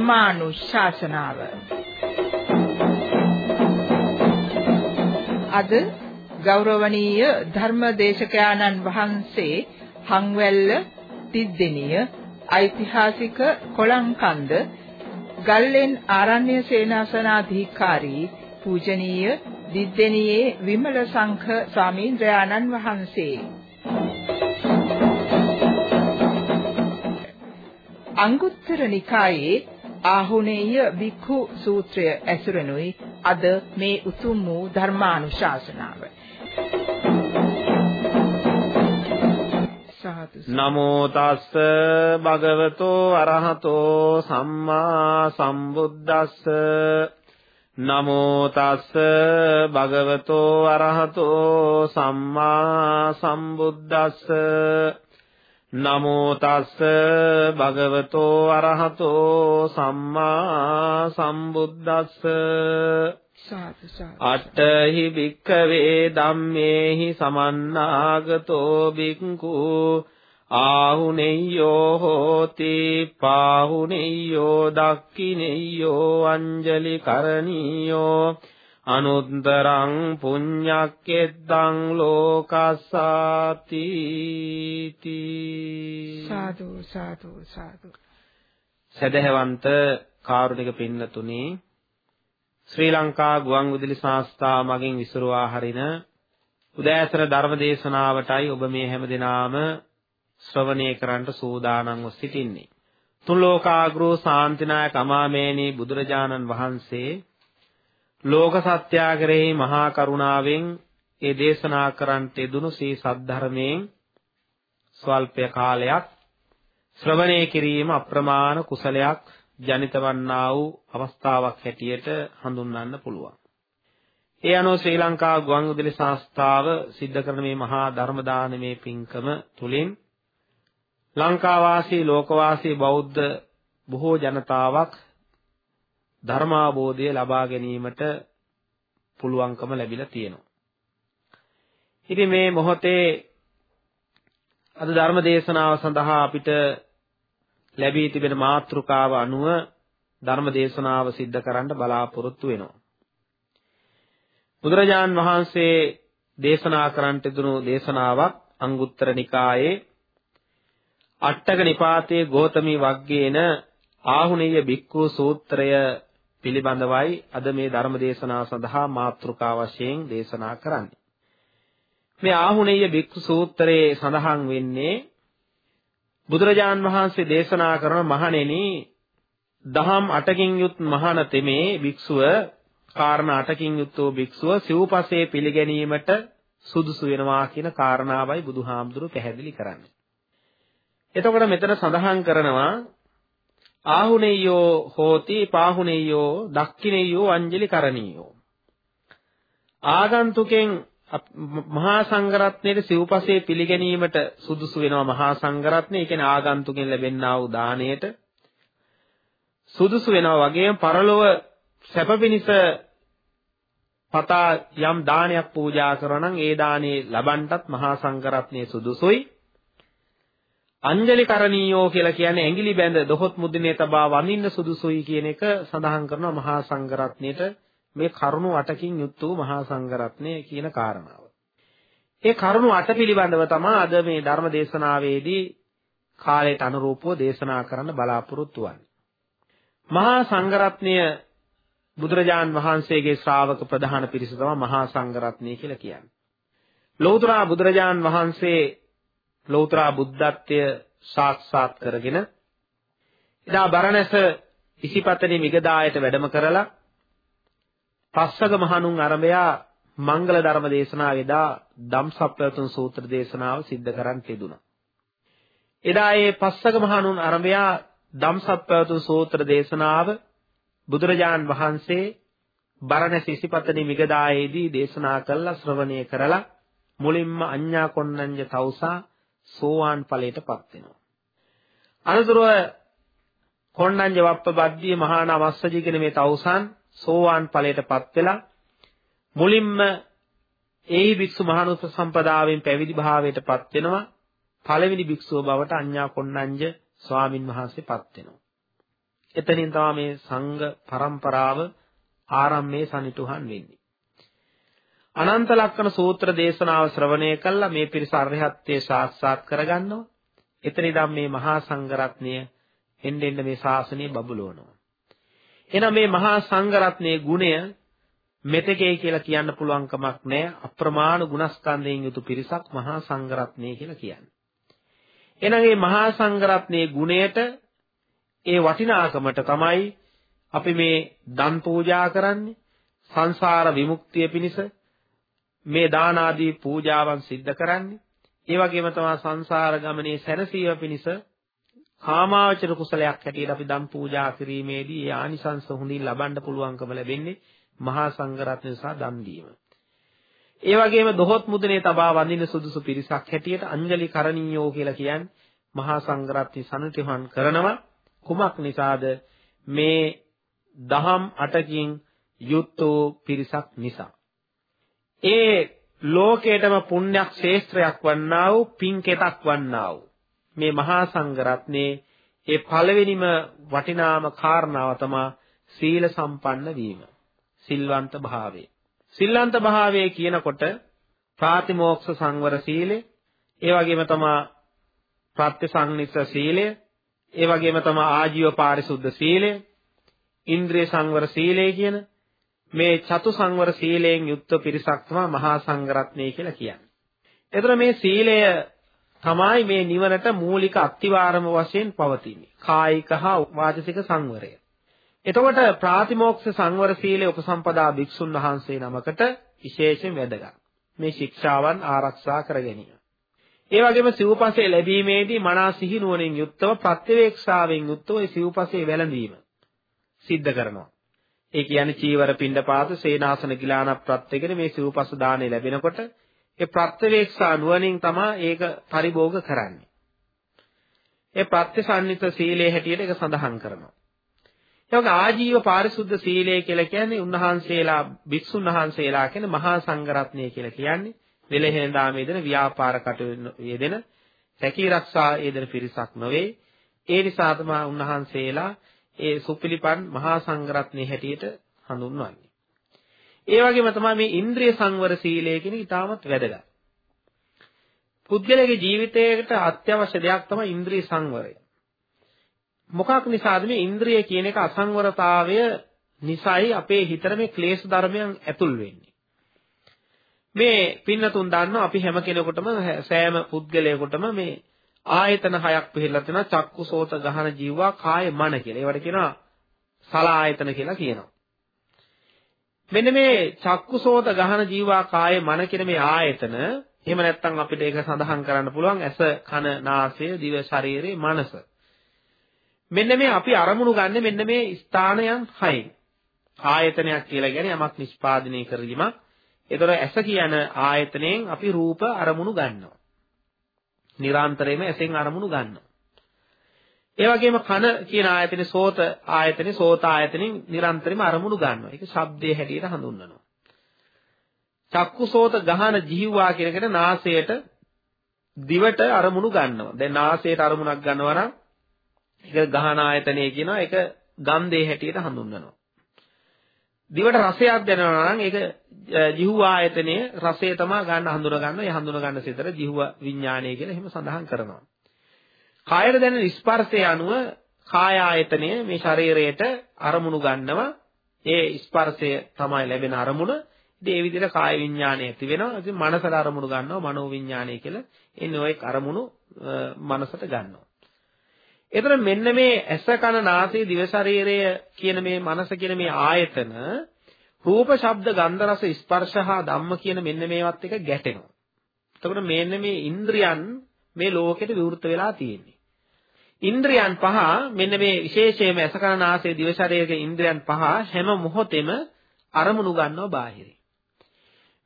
ධර්මානුශාසනාව. අද ගෞරවනීය ධර්මදේශකයාණන් වහන්සේ හංවැල්ල තිද්දෙනිය ඓතිහාසික කොළංකන්ද ගල්ලෙන් ආරණ්‍ය සේනාසනාධිකාරී පූජනීය දිද්දෙනියේ විමල සංඝ ස්වාමීන්ද්‍රයාණන් වහන්සේ. අංගුත්තර නිකායේ ආහුනේය බික්ඛු සූත්‍රය ඇසුරෙනුයි අද මේ උතුම් වූ ධර්මානුශාසනාව. නමෝ තස්ස භගවතෝ අරහතෝ සම්මා සම්බුද්දස්ස. නමෝ තස්ස භගවතෝ අරහතෝ සම්මා සම්බුද්දස්ස. නමෝ තස්ස භගවතෝ අරහතෝ සම්මා සම්බුද්දස්ස. අට්ඨහි භික්ඛවේ ධම්මේහි සමන්නාගතෝ බික්ඛු ආහුනෙය්‍යෝ හෝති පාහුනෙය්‍යෝ දක්ඛිනෙය්‍යෝ අංජලි කරණීයෝ අනුත්තරං පුඤ්ඤක්කෙද්දං ලෝකස්සාති සාදු සාදු සාදු සදහවන්ත කාරුණික පින්නතුනි ශ්‍රී ලංකා ගුවන්විදුලි සංස්ථා මගින් විසුරුවා හරින උදෑසන ධර්ම දේශනාවටයි ඔබ මේ හැම දිනාම ශ්‍රවණය කරන්නට සූදානම්ව සිටින්නේ. තුන් ලෝකාග්‍රෝ ශාන්තිනායක අමාමේනී බුදුරජාණන් වහන්සේ ලෝක සත්‍යාගරෙහි මහා කරුණාවෙන් ඒ දේශනා කරන්ට යෙදුණු සී සද්ධර්මයෙන් ස්වල්ප කාලයක් ශ්‍රවණය කිරීම අප්‍රමාණ කුසලයක් ජනිත වන්නා වූ අවස්ථාවක් හැටියට හඳුන්වන්න පුළුවන්. ඒ අනුව ශ්‍රී ලංකා ගුවන්විදුලි සංස්ථාව සිද්ධ කරන මේ මහා ධර්ම දානමේ පින්කම තුලින් ලංකාවාසී ලෝකවාසී බෞද්ධ බොහෝ ජනතාවක් ධර්මාබෝධය ලබා ගැනීමට පුළුවන්කම ලැබිලා තියෙනවා. ඉතින් මේ මොහොතේ අද ධර්ම දේශනාව සඳහා අපිට ලැබී තිබෙන මාතෘකාව අනුව ධර්ම දේශනාව සිද්ධ කරන්න බලාපොරොත්තු වෙනවා. බුදුරජාන් වහන්සේ දේශනා කරන්නට දුණු දේශනාවක් අංගුත්තර නිකායේ අට්ඨක නිපාතයේ ගෝතමී වග්ගයේන ආහුණීය බික්ඛු සූත්‍රය පිළිබඳවයි අද මේ ධර්ම දේශනාව සඳහා මාතෘකා වශයෙන් දේශනා කරන්නේ. මේ ආහුණීය බික්ඛු සූත්‍රයේ සඳහන් වෙන්නේ බුදුරජාන් වහන්සේ දේශනා කරන මහණෙනි දහම් අටකින් යුත් මහාන තෙමේ භික්ෂුව කාරණා අටකින් යුත් වූ භික්ෂුව සිව්පසේ පිළිගැනීමට සුදුසු වෙනවා කියන කාරණාවයි බුදුහාමුදුරු පැහැදිලි කරන්නේ. එතකොට මෙතන සඳහන් කරනවා ආහුනේයෝ හෝති පාහුනේයෝ දක්ඛිනේයෝ අංජලි කරණීයෝ ආගන්තුකෙන් මහා සංඝරත්නයේ සිව්පසේ පිළිගැනීමට සුදුසු වෙනවා මහා සංඝරත්නය. ඒ කියන්නේ ආගන්තුකෙන් ලැබෙනා වූ දාණයට සුදුසු වෙනවා වගේම පරලොව සැප පිණිස පතා යම් දානයක් පූජා කරනවා නම් ඒ දානේ ලබන්නටත් මහා සංඝරත්නයේ සුදුසුයි. අංජලි කරණීයෝ කියලා කියන්නේ ඇඟිලි බැඳ දොහොත් මුද්දනේ තබා වඳින්න සුදුසුයි කියන එක සඳහන් කරනවා මහා සංඝරත්නයේට මේ කරුණු අටකින් යුත් වූ මහා සංඝරත්නය කියන කාරණාව. ඒ කරුණු අට පිළිබඳව තමයි අද මේ ධර්ම දේශනාවේදී කාලයට අනුරූපව දේශනා කරන්න බලාපොරොත්තු වෙන්නේ. මහා සංඝරත්නය බුදුරජාන් වහන්සේගේ ශ්‍රාවක ප්‍රධාන පිරිස තමයි මහා සංඝරත්නය කියලා කියන්නේ. ලෞතර බුදුරජාන් වහන්සේ ලෞතර බුද්ධත්වය සාක්ෂාත් කරගෙන එදා බරණැස ඉසිපතනි මිගදායට වැඩම කරලා පස්සක මහණුන් අරඹයා මංගල ධර්ම දේශනාවේදා ධම්සප්පවතුන් සූත්‍ර දේශනාව සිද්ධ කරන් තිබුණා. එදා ඒ පස්සක මහණුන් අරඹයා ධම්සප්පවතුන් සූත්‍ර දේශනාව බුදුරජාන් වහන්සේ බරණැස ඉසිපතනි මිගදායේදී දේශනා කළා ශ්‍රවණය කරලා මුලින්ම අඤ්ඤා කොණ්ණඤ්ඤ තවුසා සෝවාන් ඵලයටපත් වෙනවා. අනතුරුව කොණ්ණඤ්ඤ වප්පබද්දී මහා නමස්සජී කියන මේ තවුසන් සෝවාන් ඵලයටපත් වෙලා මුලින්ම ඒහි භික්ෂු මහානුත් සම්පදායෙන් පැවිදි භාවයටපත් වෙනවා පළවෙනි භික්ෂුව බවට අඤ්ඤා කොණ්ණඤ්ඤ ස්වාමින් වහන්සේපත් වෙනවා එතනින් තමයි මේ සංඝ પરම්පරාව ආරම්භයේ සනිටුහන් වෙන්නේ. අනන්ත ලක්ෂණ සූත්‍ර දේශනාව ශ්‍රවණය කළා මේ පිරිස අරහත්ත්වයේ සාක්ෂාත් කරගන්නවා. එතනින්දම් මේ මහා සංඝරත්නය එන්න එන්න මේ ශාසනය බබලවනවා. එහෙනම් මේ මහා සංඝරත්නයේ ගුණය මෙතෙකේ කියලා කියන්න පුළුවන් කමක් නැහැ. අප්‍රමාණ ගුණස්කන්ධයෙන් යුතු පිරිසක් මහා සංඝරත්නය කියලා කියන්නේ. එහෙනම් මේ මහා සංඝරත්නයේ ගුණයට ඒ වටිනාකමට තමයි අපි මේ දන් පූජා කරන්නේ සංසාර විමුක්තිය පිණිස මේ දාන ආදී පූජාවන් සිද්ධ කරන්නේ ඒ වගේම තමයි සංසාර ගමනේ සැනසීම පිණිස කාමාවචර කුසලයක් හැටියට අපි දම් පූජා කිරීමේදී ඒ ආනිසංස හොඳින් ලබන්න පුළුවන්කම ලැබෙන්නේ මහා සංඝරත්නය නිසා දන් දීම. ඒ වගේම දොහොත් මුදනේ තබා වඳින සුදුසු පිරිසක් හැටියට අංජලි කරණීයෝ කියලා කියන්නේ මහා සංඝරත්නය සනිටුහන් කරනවා කුමක් නිසාද මේ දහම් අටකින් යුක්තෝ පිරිසක් නිසා. ඒ ලෝකේටම පුණ්‍යක් ශේස්ත්‍රයක් වන්නා වූ පින්කෙතක් වන්නා වූ මේ මහා සංඝරත්නයේ ඒ පළවෙනිම වටිනාම කාරණාව තමයි සීල සම්පන්න වීම. සිල්වන්ත භාවය. සිල්වන්ත භාවය කියනකොට ප්‍රාතිමෝක්ෂ සංවර සීලය, ඒ වගේම තමයි ප්‍රත්‍යසංනිස්ස සීලය, ඒ වගේම තමයි ආජීව පාරිශුද්ධ සීලය, ඉන්ද්‍රිය සංවර සීලය කියන මේ චතු සංවර සීලයෙන් යුක්ත පිරිසක් තමයි මහා සංඝරත්නය කියලා කියන්නේ. එතන මේ සීලය තමයි මේ නිවනට මූලික අත්විවරම වශයෙන් පවතින්නේ. කායික හා වාචසික සංවරය. එතකොට ප්‍රාතිමෝක්ෂ සංවර සීලය උපසම්පදා භික්ෂුන් වහන්සේ නමකට විශේෂයෙන් වැදගත්. මේ ශික්ෂාවන් ආරක්ෂා කර ගැනීම. ඒ වගේම සිව්පසේ ලැබීමේදී මනස සිහි නුවණින් යුක්තව ප්‍රත්‍යවේක්ෂාවෙන් යුක්තව ඒ සිව්පසේ වැළඳීම සිද්ධ කරනවා. ඒ කියන්නේ චීවර පිණ්ඩපාත සේනාසන ගිලාන ප්‍රත්‍යගෙන මේ සිව්පස දාණය ලැබෙනකොට ඒ ප්‍රත්‍යවේක්ෂා නුවණින් තමයි ඒක පරිභෝග කරන්නේ. ඒ ප්‍රත්‍යසන්නිත සීලයේ හැටියට ඒක සඳහන් කරනවා. ඒක ආජීව පාරිශුද්ධ සීලය කියලා කියන්නේ උන්වහන්සේලා භික්ෂුන් වහන්සේලා කියන මහා සංඝරත්නය කියලා කියන්නේ වෙලෙහෙන් දාමේ දෙන ව්‍යාපාර කටයුතු යෙදෙන සැකී රක්ෂා යෙදෙන පිරිසක් නොවේ. ඒ නිසා තමයි උන්වහන්සේලා ඒ සුපිලිපන් මහා සංඝරත්නයේ හැටියට හඳුන්වන්නේ. ඒ වගේම තමයි මේ ඉන්ද්‍රිය සංවර සීලය කියන ඉතාමත් වැදගත්. පුද්ගලයාගේ ජීවිතයකට අත්‍යවශ්‍ය දෙයක් තමයි ඉන්ද්‍රිය සංවරය. මොකක් නිසාද මේ ඉන්ද්‍රිය කියන එක අසංවරතාවය නිසායි අපේ හිතට මේ ක්ලේශ ධර්මයන් ඇතුල් වෙන්නේ. මේ පින්නතුන් දන්නවා අපි හැම කෙනෙකුටම සෑම පුද්ගලයෙකුටම මේ ආයතන හයක් පිළිලා තියෙනවා චක්කු සෝත ගහන ජීවා කාය මන කියලා. ඒවට කියනවා සලායතන කියලා කියනවා. මෙන්න මේ චක්කුසෝත ගහන ජීවා කාය මන කියන මේ ආයතන එහෙම නැත්නම් අපිට ඒක සඳහන් කරන්න පුළුවන් ඇස කන නාසය දිව ශරීරය මනස. මෙන්න මේ අපි අරමුණු ගන්න මෙන්න මේ ස්ථානයන් හයෙන්. ආයතනයක් කියලා කියන්නේ යමක් නිෂ්පාදනය කිරීමක් ඒතර ඇස කියන ආයතනයෙන් අපි රූප අරමුණු ගන්නවා. නිරාන්තරයෙන්ම ඇසෙන් අරමුණු ගන්නවා ඒ වගේම කන කියන ආයතනේ සෝත ආයතනේ සෝත ආයතනෙන් නිරන්තරයෙන්ම අරමුණු ගන්නවා. ඒක ශබ්දයේ හැටියට හඳුන්වනවා. චක්කු සෝත ගහන ජීවවා කියන කෙන නාසයට දිවට අරමුණු ගන්නවා. දැන් නාසයට අරමුණක් ගන්නවා නම් ඒක ගහන ආයතනය කියනවා. ඒක ගන්ධයේ හැටියට හඳුන්වනවා. දිවට රසයක් දැනෙනවා නම් ඒක ජීව ආයතනයේ රසය තමයි ගන්න හඳුන ගන්න. ඒ හඳුන ගන්න සිතර ජීව විඥානය කියලා එහෙම සඳහන් කරනවා. කායර දැනෙන ස්පර්ශය අනුව කාය ආයතනය මේ ශරීරයට අරමුණු ගන්නවා. ඒ ස්පර්ශය තමයි ලැබෙන අරමුණ. ඉතින් ඒ විදිහට කාය විඥානය ඇති වෙනවා. ඉතින් මනසට අරමුණු ගන්නවා මනෝ විඥානය කියලා. එන්නේ ඔය අරමුණු මනසට ගන්නවා. එතන මෙන්න මේ ඇස කන නාසය දිව ශරීරය කියන මේ මනස කියන මේ ආයතන රූප ශබ්ද ගන්ධ රස ස්පර්ශ හා ධම්ම කියන මෙන්න මේවත් එක ගැටෙනවා. එතකොට මෙන්න මේ ඉන්ද්‍රියන් මේ ලෝකෙට විවෘත වෙලා තියෙන්නේ. ඉන්ද්‍රයන් පහ මෙන්න මේ විශේෂයෙන්ම අසකරනාසයේ දිව ශරීරයේ ඉන්ද්‍රයන් පහ හැම මොහොතෙම අරමුණු ගන්නවා බාහිරින්.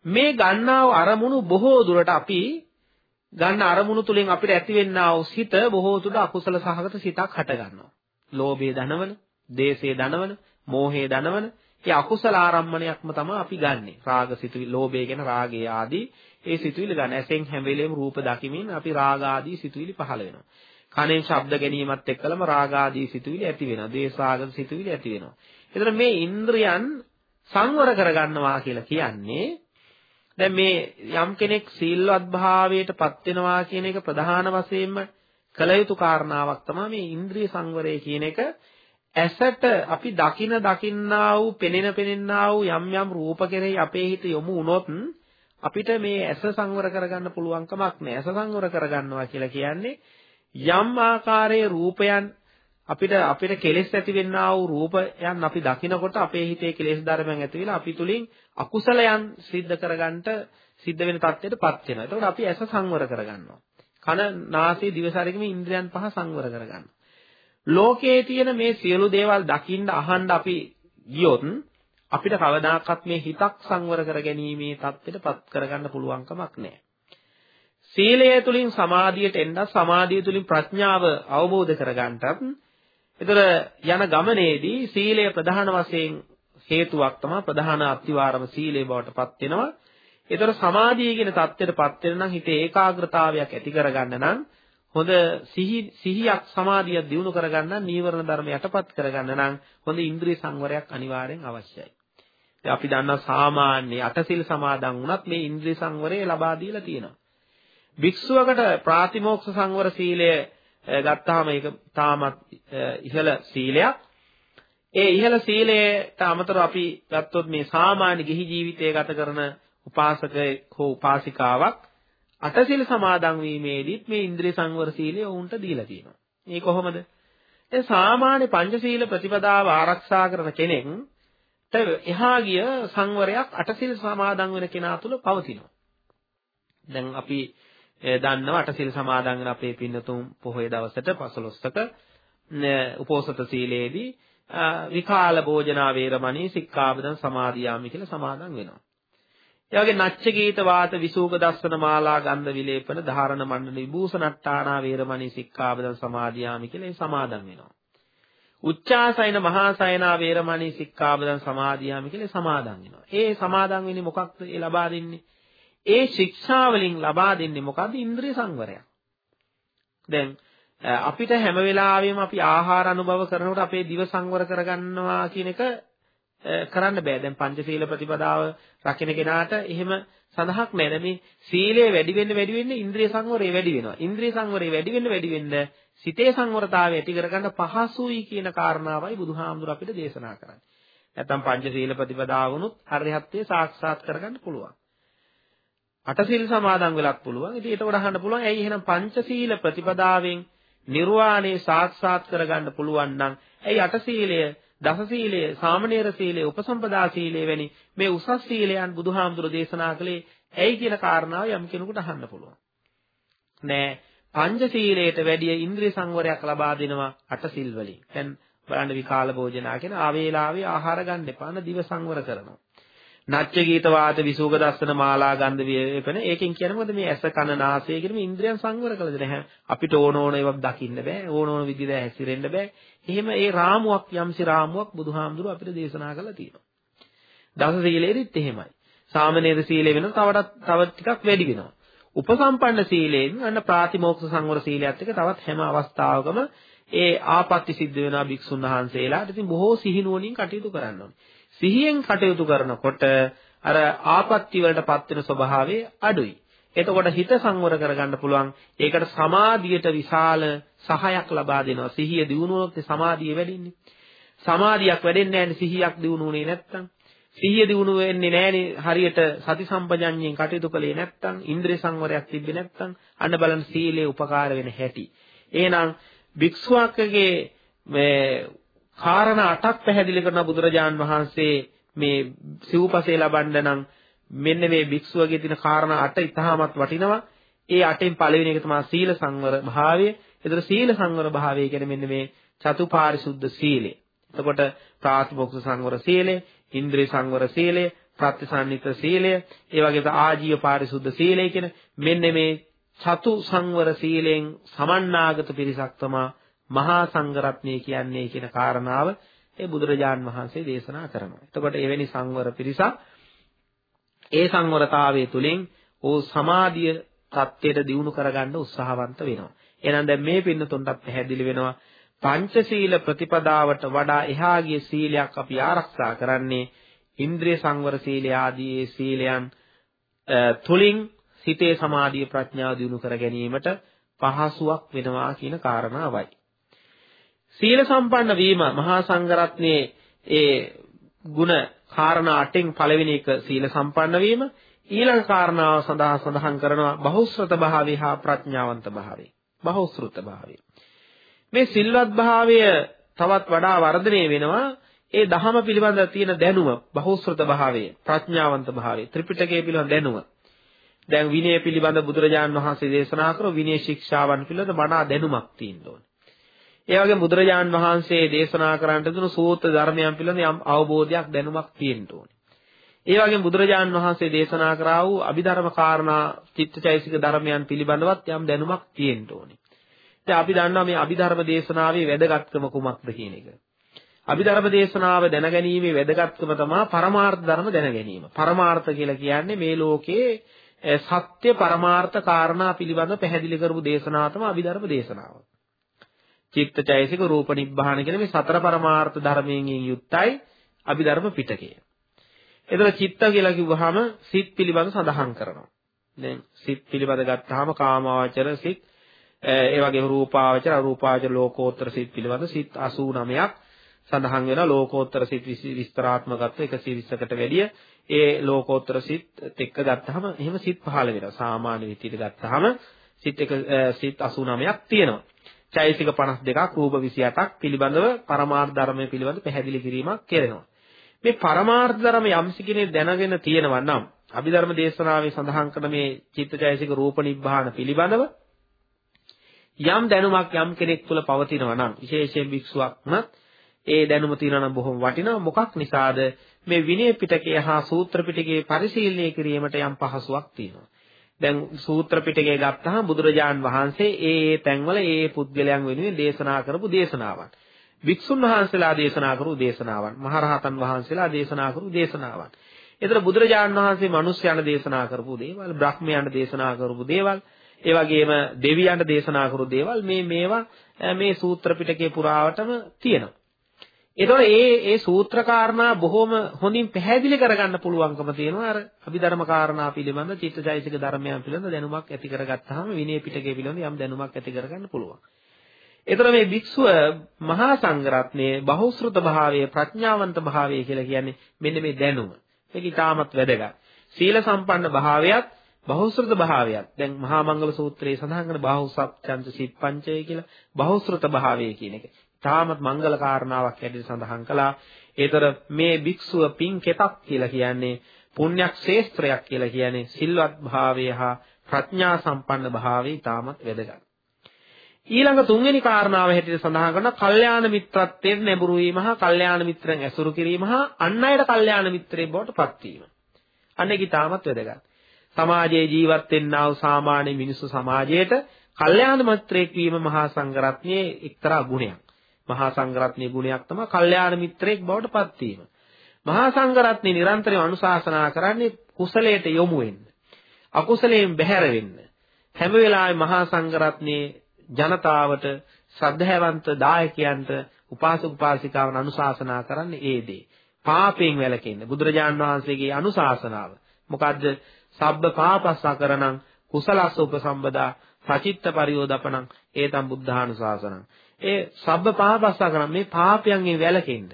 මේ ගන්නා වූ අරමුණු බොහෝ දුරට අපි ගන්න අරමුණු තුලින් අපිට ඇතිවෙනා වූ සිත බොහෝ දුරට අකුසල සහගත සිතක් හට ගන්නවා. ලෝභය දනවන, දේශය දනවන, මෝහය දනවන, ඒ අකුසල ආරම්මණයක්ම තමයි අපි ගන්නෙ. රාග සිතුවිලි, ලෝභය කියන රාගය ආදී ඒ සිතුවිලි ගන්න. ඇසෙන් හැම වෙලේම රූප දකිමින් අපි රාග ආදී සිතුවිලි පහළ වෙනවා. කනෙන් ශබ්ද ගැනීමත් එක්කලම රාග ආදී සිතුවිලි ඇති වෙනවා. ද්වේෂාගත සිතුවිලි ඇති වෙනවා. එතන මේ ඉන්ද්‍රයන් සංවර කරගන්නවා කියලා කියන්නේ දැන් මේ යම් කෙනෙක් සීල්වත් භාවයට පත් වෙනවා කියන එක ප්‍රධාන වශයෙන්ම කළ යුතු කාරණාවක් තමයි මේ ඉන්ද්‍රිය සංවරය කියන එක ඇසට අපි දකින දකින්නා වූ පෙනෙන පෙනෙන්නා වූ යම් යම් රූප කෙරෙහි අපේ හිත යොමු වුණොත් අපිට මේ ඇස සංවර කරගන්න පුළුවන් කමක් නැහැ. ඇස සංවර කරගන්නවා කියලා කියන්නේ යම් ආකාරයේ රූපයන් අපිට අපිට කෙලෙස් ඇති වෙන්නා වූ රූපයන් අපි දකිනකොට අපේ හිතේ කෙලෙස් ධර්මයන් ඇති වෙලා අපි තුලින් අකුසලයන් සිද්ධ කරගන්නට සිද්ධ වෙන තත්ත්වයටපත් වෙනවා. එතකොට අපි ඇස සංවර කරගන්නවා. කන, නාසය, දිව ශරීරයේ ඉන්ද්‍රයන් පහ සංවර කරගන්නවා. ලෝකයේ තියෙන මේ සියලු දේවල් දකින්න අහන්න අපි ගියොත් අපිට කවදාකවත් මේ හිතක් සංවර කරගැනීමේ தත්ත්වයටපත් කරගන්න පුළුවන් කමක් නැහැ. සීලය තුලින් සමාධියට එන්න සමාධිය තුලින් ප්‍රඥාව අවබෝධ කරගන්නටත් ඒතර යන ගමනේදී සීලය ප්‍රධාන වශයෙන් හේතුවක් තමයි ප්‍රධාන අත්විවරම සීලය බවට පත් වෙනවා. ඒතර සමාධිය කියන தත්ත්වයටපත් වෙන නම් හිතේ ඒකාග්‍රතාවයක් ඇති කරගන්න නම් හොඳ සිහි සිහියක් සමාධියක් දිනු කරගන්න නීවරණ ධර්ම යටපත් කරගන්න නම් හොඳ ඉන්ද්‍රිය සංවරයක් අනිවාර්යෙන් අවශ්‍යයි. අපි දන්නා සාමාන්‍ය අටසිල් සමාදන් වුණත් මේ ඉන්ද්‍රිය සංවරය ලබා දීලා තියෙනවා. භික්ෂුවකට ප්‍රාතිමෝක්ෂ සංවර සීලය ගත්තාම ඒක තාමත් ඉහළ සීලයක්. ඒ ඉහළ සීලයට අමතරව අපි ගත්තොත් මේ සාමාන්‍ය ගිහි ජීවිතය ගත කරන උපාසකයෙක් හෝ උපාසිකාවක් අටසිල් සමාදන් වීමේදීත් මේ ඉන්ද්‍රිය සංවර සීලය වුන්ට දීලා තියෙනවා. මේ කොහොමද? ඒ සාමාන්‍ය පංචශීල ප්‍රතිපදාව ආරක්ෂා කරන කෙනෙක් එහා ගිය සංවරයක් අටසිල් සමාදන් වෙන කෙනා තුළ පවතිනවා. දැන් අපි දන්නවා අටසිල් සමාදන් වෙන අපේ පින්නතුන් පොහොය දවසට 15ක උපෝසත සීලේදී විකාල භෝජනා වේරමණී සික්ඛාපදං සමාදියාමි කියලා සමාදන් වෙනවා. ඒ වගේ නච්ච ගීත වාත විසූක දස්සන මාලා ගන්ධ විලේපන ධාරණ මණ්ඩල විභූෂණට්ටානා වේරමණී සික්ඛාපදං සමාදියාමි කියලා ඒ සමාදන් වෙනවා. උච්චාසයන මහාසයනා වේරමණී සික්ඛාපදං සමාදියාමි කියලා සමාදන් වෙනවා. ඒ සමාදන් වෙන්නේ මොකක්ද? ඒ ලබා දෙන්නේ ඒ ශික්ෂා වලින් ලබා දෙන්නේ මොකද්ද? ඉන්ද්‍රිය සංවරයක්. දැන් අපිට හැම වෙලාවෙම අපි ආහාර අනුභව කරනකොට අපේ දිව සංවර කරගන්නවා කියන එක කරන්න බෑ. දැන් පංචශීල ප්‍රතිපදාව රකින්න කෙනාට එහෙම සඳහක් නැහැ. මේ සීලය වැඩි වෙන්න වැඩි වෙන්න ඉන්ද්‍රිය සංවරය වැඩි වෙනවා. ඉන්ද්‍රිය සංවරය වැඩි වෙන්න වැඩි වෙන්න සිතේ සංවරතාවය ඇති කරගන්න පහසුයි කියන කාරණාවයි බුදුහාමුදුර අපිට දේශනා කරන්නේ. නැත්තම් පංචශීල ප්‍රතිපදාවුනුත් හරියත්තේ සාක්ෂාත් කරගන්න පුළුවන්. අටසිල් සමාදන් වෙලත් පුළුවන්. ඉතින් ඒකට අහන්න පුළුවන් ඇයි එහෙනම් පංචශීල ප්‍රතිපදාවෙන් නිර්වාණය සාක්ෂාත් කරගන්න පුළුවන් නම් ඇයි අටසීලය, දසසීලය, සාමණේර සීලය, උපසම්පදා සීලය වැනි මේ උසස් සීලයන් බුදුහාමුදුර දේශනා කළේ ඇයි කියන කාරණාව යම් කෙනෙකුට අහන්න පුළුවන්. නෑ පංචශීලයට වැඩිය ඉන්ද්‍රිය සංවරයක් ලබා දෙනවා අටසිල් වලින්. දැන් බලන්න විකාල භෝජනා කියන ආවේලාවේ ආහාර ගන්න එපා. දිව සංවර කරනවා. නච්ච ගීත වාද විසුග දස්සන මාලා ගන්ධ වේපන. ඒකෙන් කියන්නේ මොකද? මේ ඇස කන නාසය කියන මේ ඉන්ද්‍රියන් සංවර කළද නැහැ. අපිට ඕන ඕන ඒවා දකින්න බෑ. ඕන ඕන විදිහට හැසිරෙන්න බෑ. එහෙම ඒ රාමුවක් යම්සි රාමුවක් බුදුහාමුදුරුව අපිට දේශනා කරලා තියෙනවා. දස සීලෙදිත් එහෙමයි. සාමනීර සීලය වෙන තවටත් තව ටිකක් වැඩි වෙනවා. උපසම්පන්න සීලයෙන් අන්න ප්‍රාතිමෝක්ෂ සංවර සීලයත් එක්ක තවත් හැම අවස්ථාවකම ඒ ආපත්‍ය සිද්ධ වෙනා භික්ෂුන් වහන්සේලාට. ඉතින් බොහෝ සිහිනුවණින් කටයුතු කරන්න ඕනේ. සිහියෙන් කටයුතු කරනකොට අර ආපත්‍ය වලටපත් වෙන ස්වභාවය අඩුයි. එතකොට හිත සංවර කරගන්න පුළුවන්. ඒකට සමාධියට විශාල සහයක් ලබා දෙනවා. සිහිය දියුණුවොත් සමාධිය වැඩින්නේ. සමාධියක් වැඩෙන්නේ නැහැ සිහියක් දියුණුුනේ නැත්තම්. සිහිය දියුණු වෙන්නේ නැහනේ හරියට සති සම්පජඤ්ඤයෙන් කටයුතු කළේ නැත්තම් ඉන්ද්‍රිය සංවරයක් තිබ්බේ නැත්තම් අන්න බලන්න සීලේ උපකාර වෙන හැටි. එහෙනම් භික්ෂුවකගේ මේ කාරණා අටක් පැහැදිලි කරන බුදුරජාන් වහන්සේ මේ සිව්පසේ ලබන්න නම් මෙන්න මේ භික්ෂුවගේ තියෙන කාරණා අට ඉතාමත් වටිනවා. ඒ අටෙන් පළවෙනි එක තමයි සීල සංවර භාවය. ඒතර සීල සංවර භාවය කියන්නේ මෙන්න මේ චතුපාරිශුද්ධ සීලය. එතකොට ප්‍රාතිමොක්ෂ සංවර සීලය, ඉන්ද්‍රිය සංවර සීලය, ප්‍රත්‍යසන්නිත සීලය, ඒ වගේම ආජීව පාරිශුද්ධ සීලය කියන මෙන්න මේ චතු සංවර සීලෙන් සමන්නාගත පිරිසක් තමයි මහා සංඝරත්නය කියන්නේ කියන කාරණාව ඒ බුදුරජාන් වහන්සේ දේශනා කරනවා. එතකොට එවැනි සංවර පිරිසක් ඒ සංවරතාවයේ තුලින් ඕ සමාධිය தත්ත්වයට දියුණු කරගන්න උත්සාහවන්ත වෙනවා. එහෙනම් දැන් මේ පින්නතුන්ටත් පැහැදිලි වෙනවා පංචශීල ප්‍රතිපදාවට වඩා එහා ගිය සීලයක් අපි ආරක්ෂා කරන්නේ ඉන්ද්‍රිය සංවර සීලය ආදී සීලයන් තුලින් සිතේ සමාධිය ප්‍රඥාව දිනු කර ගැනීමට පහසුවක් වෙනවා කියන කාරණාවයි. සීල සම්පන්න වීම මහා සංඝරත්නයේ ඒ ಗುಣ කාරණා අටෙන් පළවෙනි එක සීල සම්පන්න වීම ඊළඟ කාරණාව සඳහා සඳහන් කරනවා බහුශ්‍රත භාවය හා ප්‍රඥාවන්ත භාවය. බහුශ්‍රත භාවය. මේ සිල්වත් භාවය තවත් වඩා වර්ධනය වෙනවා ඒ දහම පිළිබඳ තියෙන දැනුම බහුශ්‍රත භාවය ප්‍රඥාවන්ත භාවය ත්‍රිපිටකය පිළිබඳ දැනුම දැන් විනය පිළිබඳ බුදුරජාන් වහන්සේ දේශනා කර විනය ශික්ෂාවන් පිළිබඳ වඩා දැනුමක් තියෙන්න ඕනේ. ඒ වගේම බුදුරජාන් වහන්සේ දේශනා කරන්නට දුණු සූත්‍ර ධර්මයන් පිළිබඳ යම් අවබෝධයක් දැනුමක් තියෙන්න ඕනේ. ඒ වගේම බුදුරජාන් වහන්සේ දේශනා කරා වූ අභිධර්ම කාරණා චිත්තචෛසික ධර්මයන් පිළිබඳවත් යම් දැනුමක් තියෙන්න ඕනේ. දැන් අපි දන්නවා මේ අභිධර්ම දේශනාවේ වැදගත්කම කුමක්ද කියන එක. අභිධර්ම දේශනාව දැනගැනීමේ වැදගත්කම තමයි පරමාර්ථ ධර්ම දැනගැනීම. පරමාර්ථ කියලා කියන්නේ මේ ලෝකයේ සත්‍ය පරමාර්ථ කාරණා පිළිබඳව පැහැදිලි කරපු දේශනාව තමයි අභිධර්ම දේශනාව. චිත්තචෛසික රූප නිබ්බාන කියන මේ සතර පරමාර්ථ ධර්මයෙන් යුක්තයි අභිධර්ම පිටකය. එතන චිත්ත කියලා කිව්වහම සිත් පිළිබඳ සඳහන් කරනවා. දැන් සිත් පිළිබඳ ගත්තාම කාමාවචර සිත් ඒ වගේම රූපාවචර අරූපාවචර ලෝකෝත්තර සිත් පිළිබඳ සිත් 89ක් සඳහන් වෙනවා ලෝකෝත්තර සිත් විස්තරාත්මකත්ව 120කට වැඩිය ඒ ලෝකෝත්තර සිත් එක්ක ගත්තාම එහෙම සිත් 15 වෙනවා සාමාන්‍ය විදිහට ගත්තාම සිත් එක සිත් 89ක් තියෙනවා චෛසික 52ක් රූප 28ක් පිළිබඳව පරමාර්ථ ධර්මයේ පිළිබඳ පැහැදිලි කිරීමක් කෙරෙනවා. මේ පරමාර්ථ ධර්ම යම්සි කෙනෙක් දැනගෙන තියෙනවා නම් අභිධර්ම දේශනාවේ සඳහන් කරන මේ චිත්තචෛසික රූප නිබ්බාන පිළිබඳව යම් දැනුමක් යම් කෙනෙක් තුළ පවතිනවා නම් විශේෂයෙන් භික්ෂුවක් නම් ඒ දැනුම තියෙනවා නම් බොහොම වටිනවා. මොකක් නිසාද? මේ විනය පිටකය හා සූත්‍ර පිටකයේ පරිශීලනය කිරීමට යම් පහසුවක් තියෙනවා. දැන් සූත්‍ර පිටකය ගත්තාම බුදුරජාන් වහන්සේ ඒ ඒ තැන්වල ඒ ඒ පුද්ගලයන් වෙනුවෙන් දේශනා කරපු දේශනාවන්. වික්ෂුන් වහන්සේලා දේශනා කරපු දේශනාවන්. මහරහතන් වහන්සේලා දේශනා කරපු දේශනාවන්. එතන බුදුරජාන් වහන්සේ මිනිස්යන් දේශනා කරපු දේවල් බ්‍රහ්මයන් දේශනා කරපු දේවල් ඒ වගේම දෙවියන්ට දේශනා කරු දේවල් මේ මේවා මේ සූත්‍ර පිටකේ පුරාවටම තියෙනවා. ඒතකොට ඒ ඒ සූත්‍ර කාරණා බොහොම හොඳින් පැහැදිලි කරගන්න පුළුවන්කම තියෙනවා අර අභිධර්ම කාරණා පිළිබඳ චිත්තචෛතසික ධර්මයන් පිළිබඳ දැනුමක් ඇති කරගත්තාම විනය පිටකේ පිළිබඳ යම් දැනුමක් ඇති කරගන්න පුළුවන්. ඒතර මේ භික්ෂුව මහා සංඝරත්නයේ බහුශ්‍රත භාවයේ ප්‍රඥාවන්ත භාවය කියලා කියන්නේ මෙන්න මේ දැනුම. ඒක ඊටමත් වැදගත්. සීල සම්පන්න භාවයත් බහුශ්‍රත භාවයක්. දැන් මහා මංගල සූත්‍රයේ සඳහන් කරන බාහුසප්චන්ත සිප්පංචය කියලා බහුශ්‍රත භාවය කියන එක. තාමත් මංගල කාරණාවක් හැටියට සඳහන් කළා. ඒතර මේ භික්ෂුව පින් කෙතක් කියලා කියන්නේ පුණ්‍යක් ශේස්ත්‍රයක් කියලා කියන්නේ සිල්වත් භාවය හා ප්‍රඥා සම්පන්න භාවය තාමත් වැදගත්. ඊළඟ තුන්වෙනි කාරණාව හැටියට සඳහන් කරන කල්යාණ මිත්‍රත්වයෙන් නැඹුරු වීම හා කල්යාණ මිත්‍රයන් ඇසුරු කිරීම හා අන් අයට කල්යාණ මිත්‍රයෙක් බවට පත් වීම. අන්න ඒක තාමත් වැදගත්. සමාජයේ ජීවත් වෙන්නා වූ සාමාන්‍ය මිනිසු සමාජයට කල්යාණ මිත්‍රයෙක් වීම මහා සංඝරත්නයේ එක්තරා ගුණයක්. මහා සංඝරත්නයේ ගුණයක් තමයි කල්යාණ මිත්‍රයෙක් බවට පත් වීම. මහා සංඝරත්නයේ නිරන්තරයෙන් අනුශාසනා කරන්නේ කුසලයට යොමු වෙන්න. අකුසලයෙන් බැහැර වෙන්න. හැම වෙලාවෙම මහා සංඝරත්නයේ ජනතාවට ශ්‍රද්ධාවන්ත දායකයන්ට උපාසක උපාසිකාවන් අනුශාසනා කරන්නේ ඒ දේ. පාපයෙන් වැළකෙන්න. බුදුරජාන් වහන්සේගේ අනුශාසනාව. මොකද්ද? සබ්බ පාපස්සකරණං කුසලස්ස උපසම්බදා සචිත්ත පරියෝදපණං ඒතම් බුද්ධානුශාසනං ඒ සබ්බ පාපස්සකරණ මේ පාපයන්ගෙන් වැළකෙන්න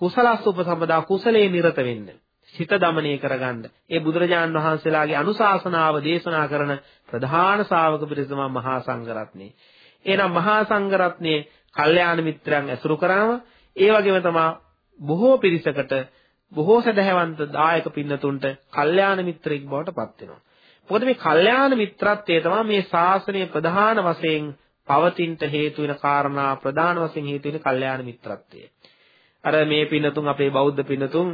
කුසලස්ස උපසම්බදා කුසලයේ නිරත වෙන්න හිත දමනය කරගන්න ඒ බුදුරජාන් වහන්සේලාගේ අනුශාසනාව දේශනා කරන ප්‍රධාන ශාවක පිරිස තමයි මහා සංඝරත්නය. එහෙනම් මහා සංඝරත්නයේ කල්යාණ මිත්‍රයන් ඇසුරු කරනවා ඒ වගේම තමයි බොහෝ පිරිසකට බොහෝ සදහැවන්ත දායක පින්නතුන්ට කල්යාණ මිත්‍රෙක් බවට පත් වෙනවා. මොකද මේ කල්යාණ මිත්‍රත්වය තමයි මේ ශාසනයේ ප්‍රධාන වශයෙන් පවතිනට හේතු වෙන කාරණා ප්‍රධාන වශයෙන් හේතු වෙන කල්යාණ මිත්‍රත්වය. අර මේ පින්නතුන් අපේ බෞද්ධ පින්නතුන්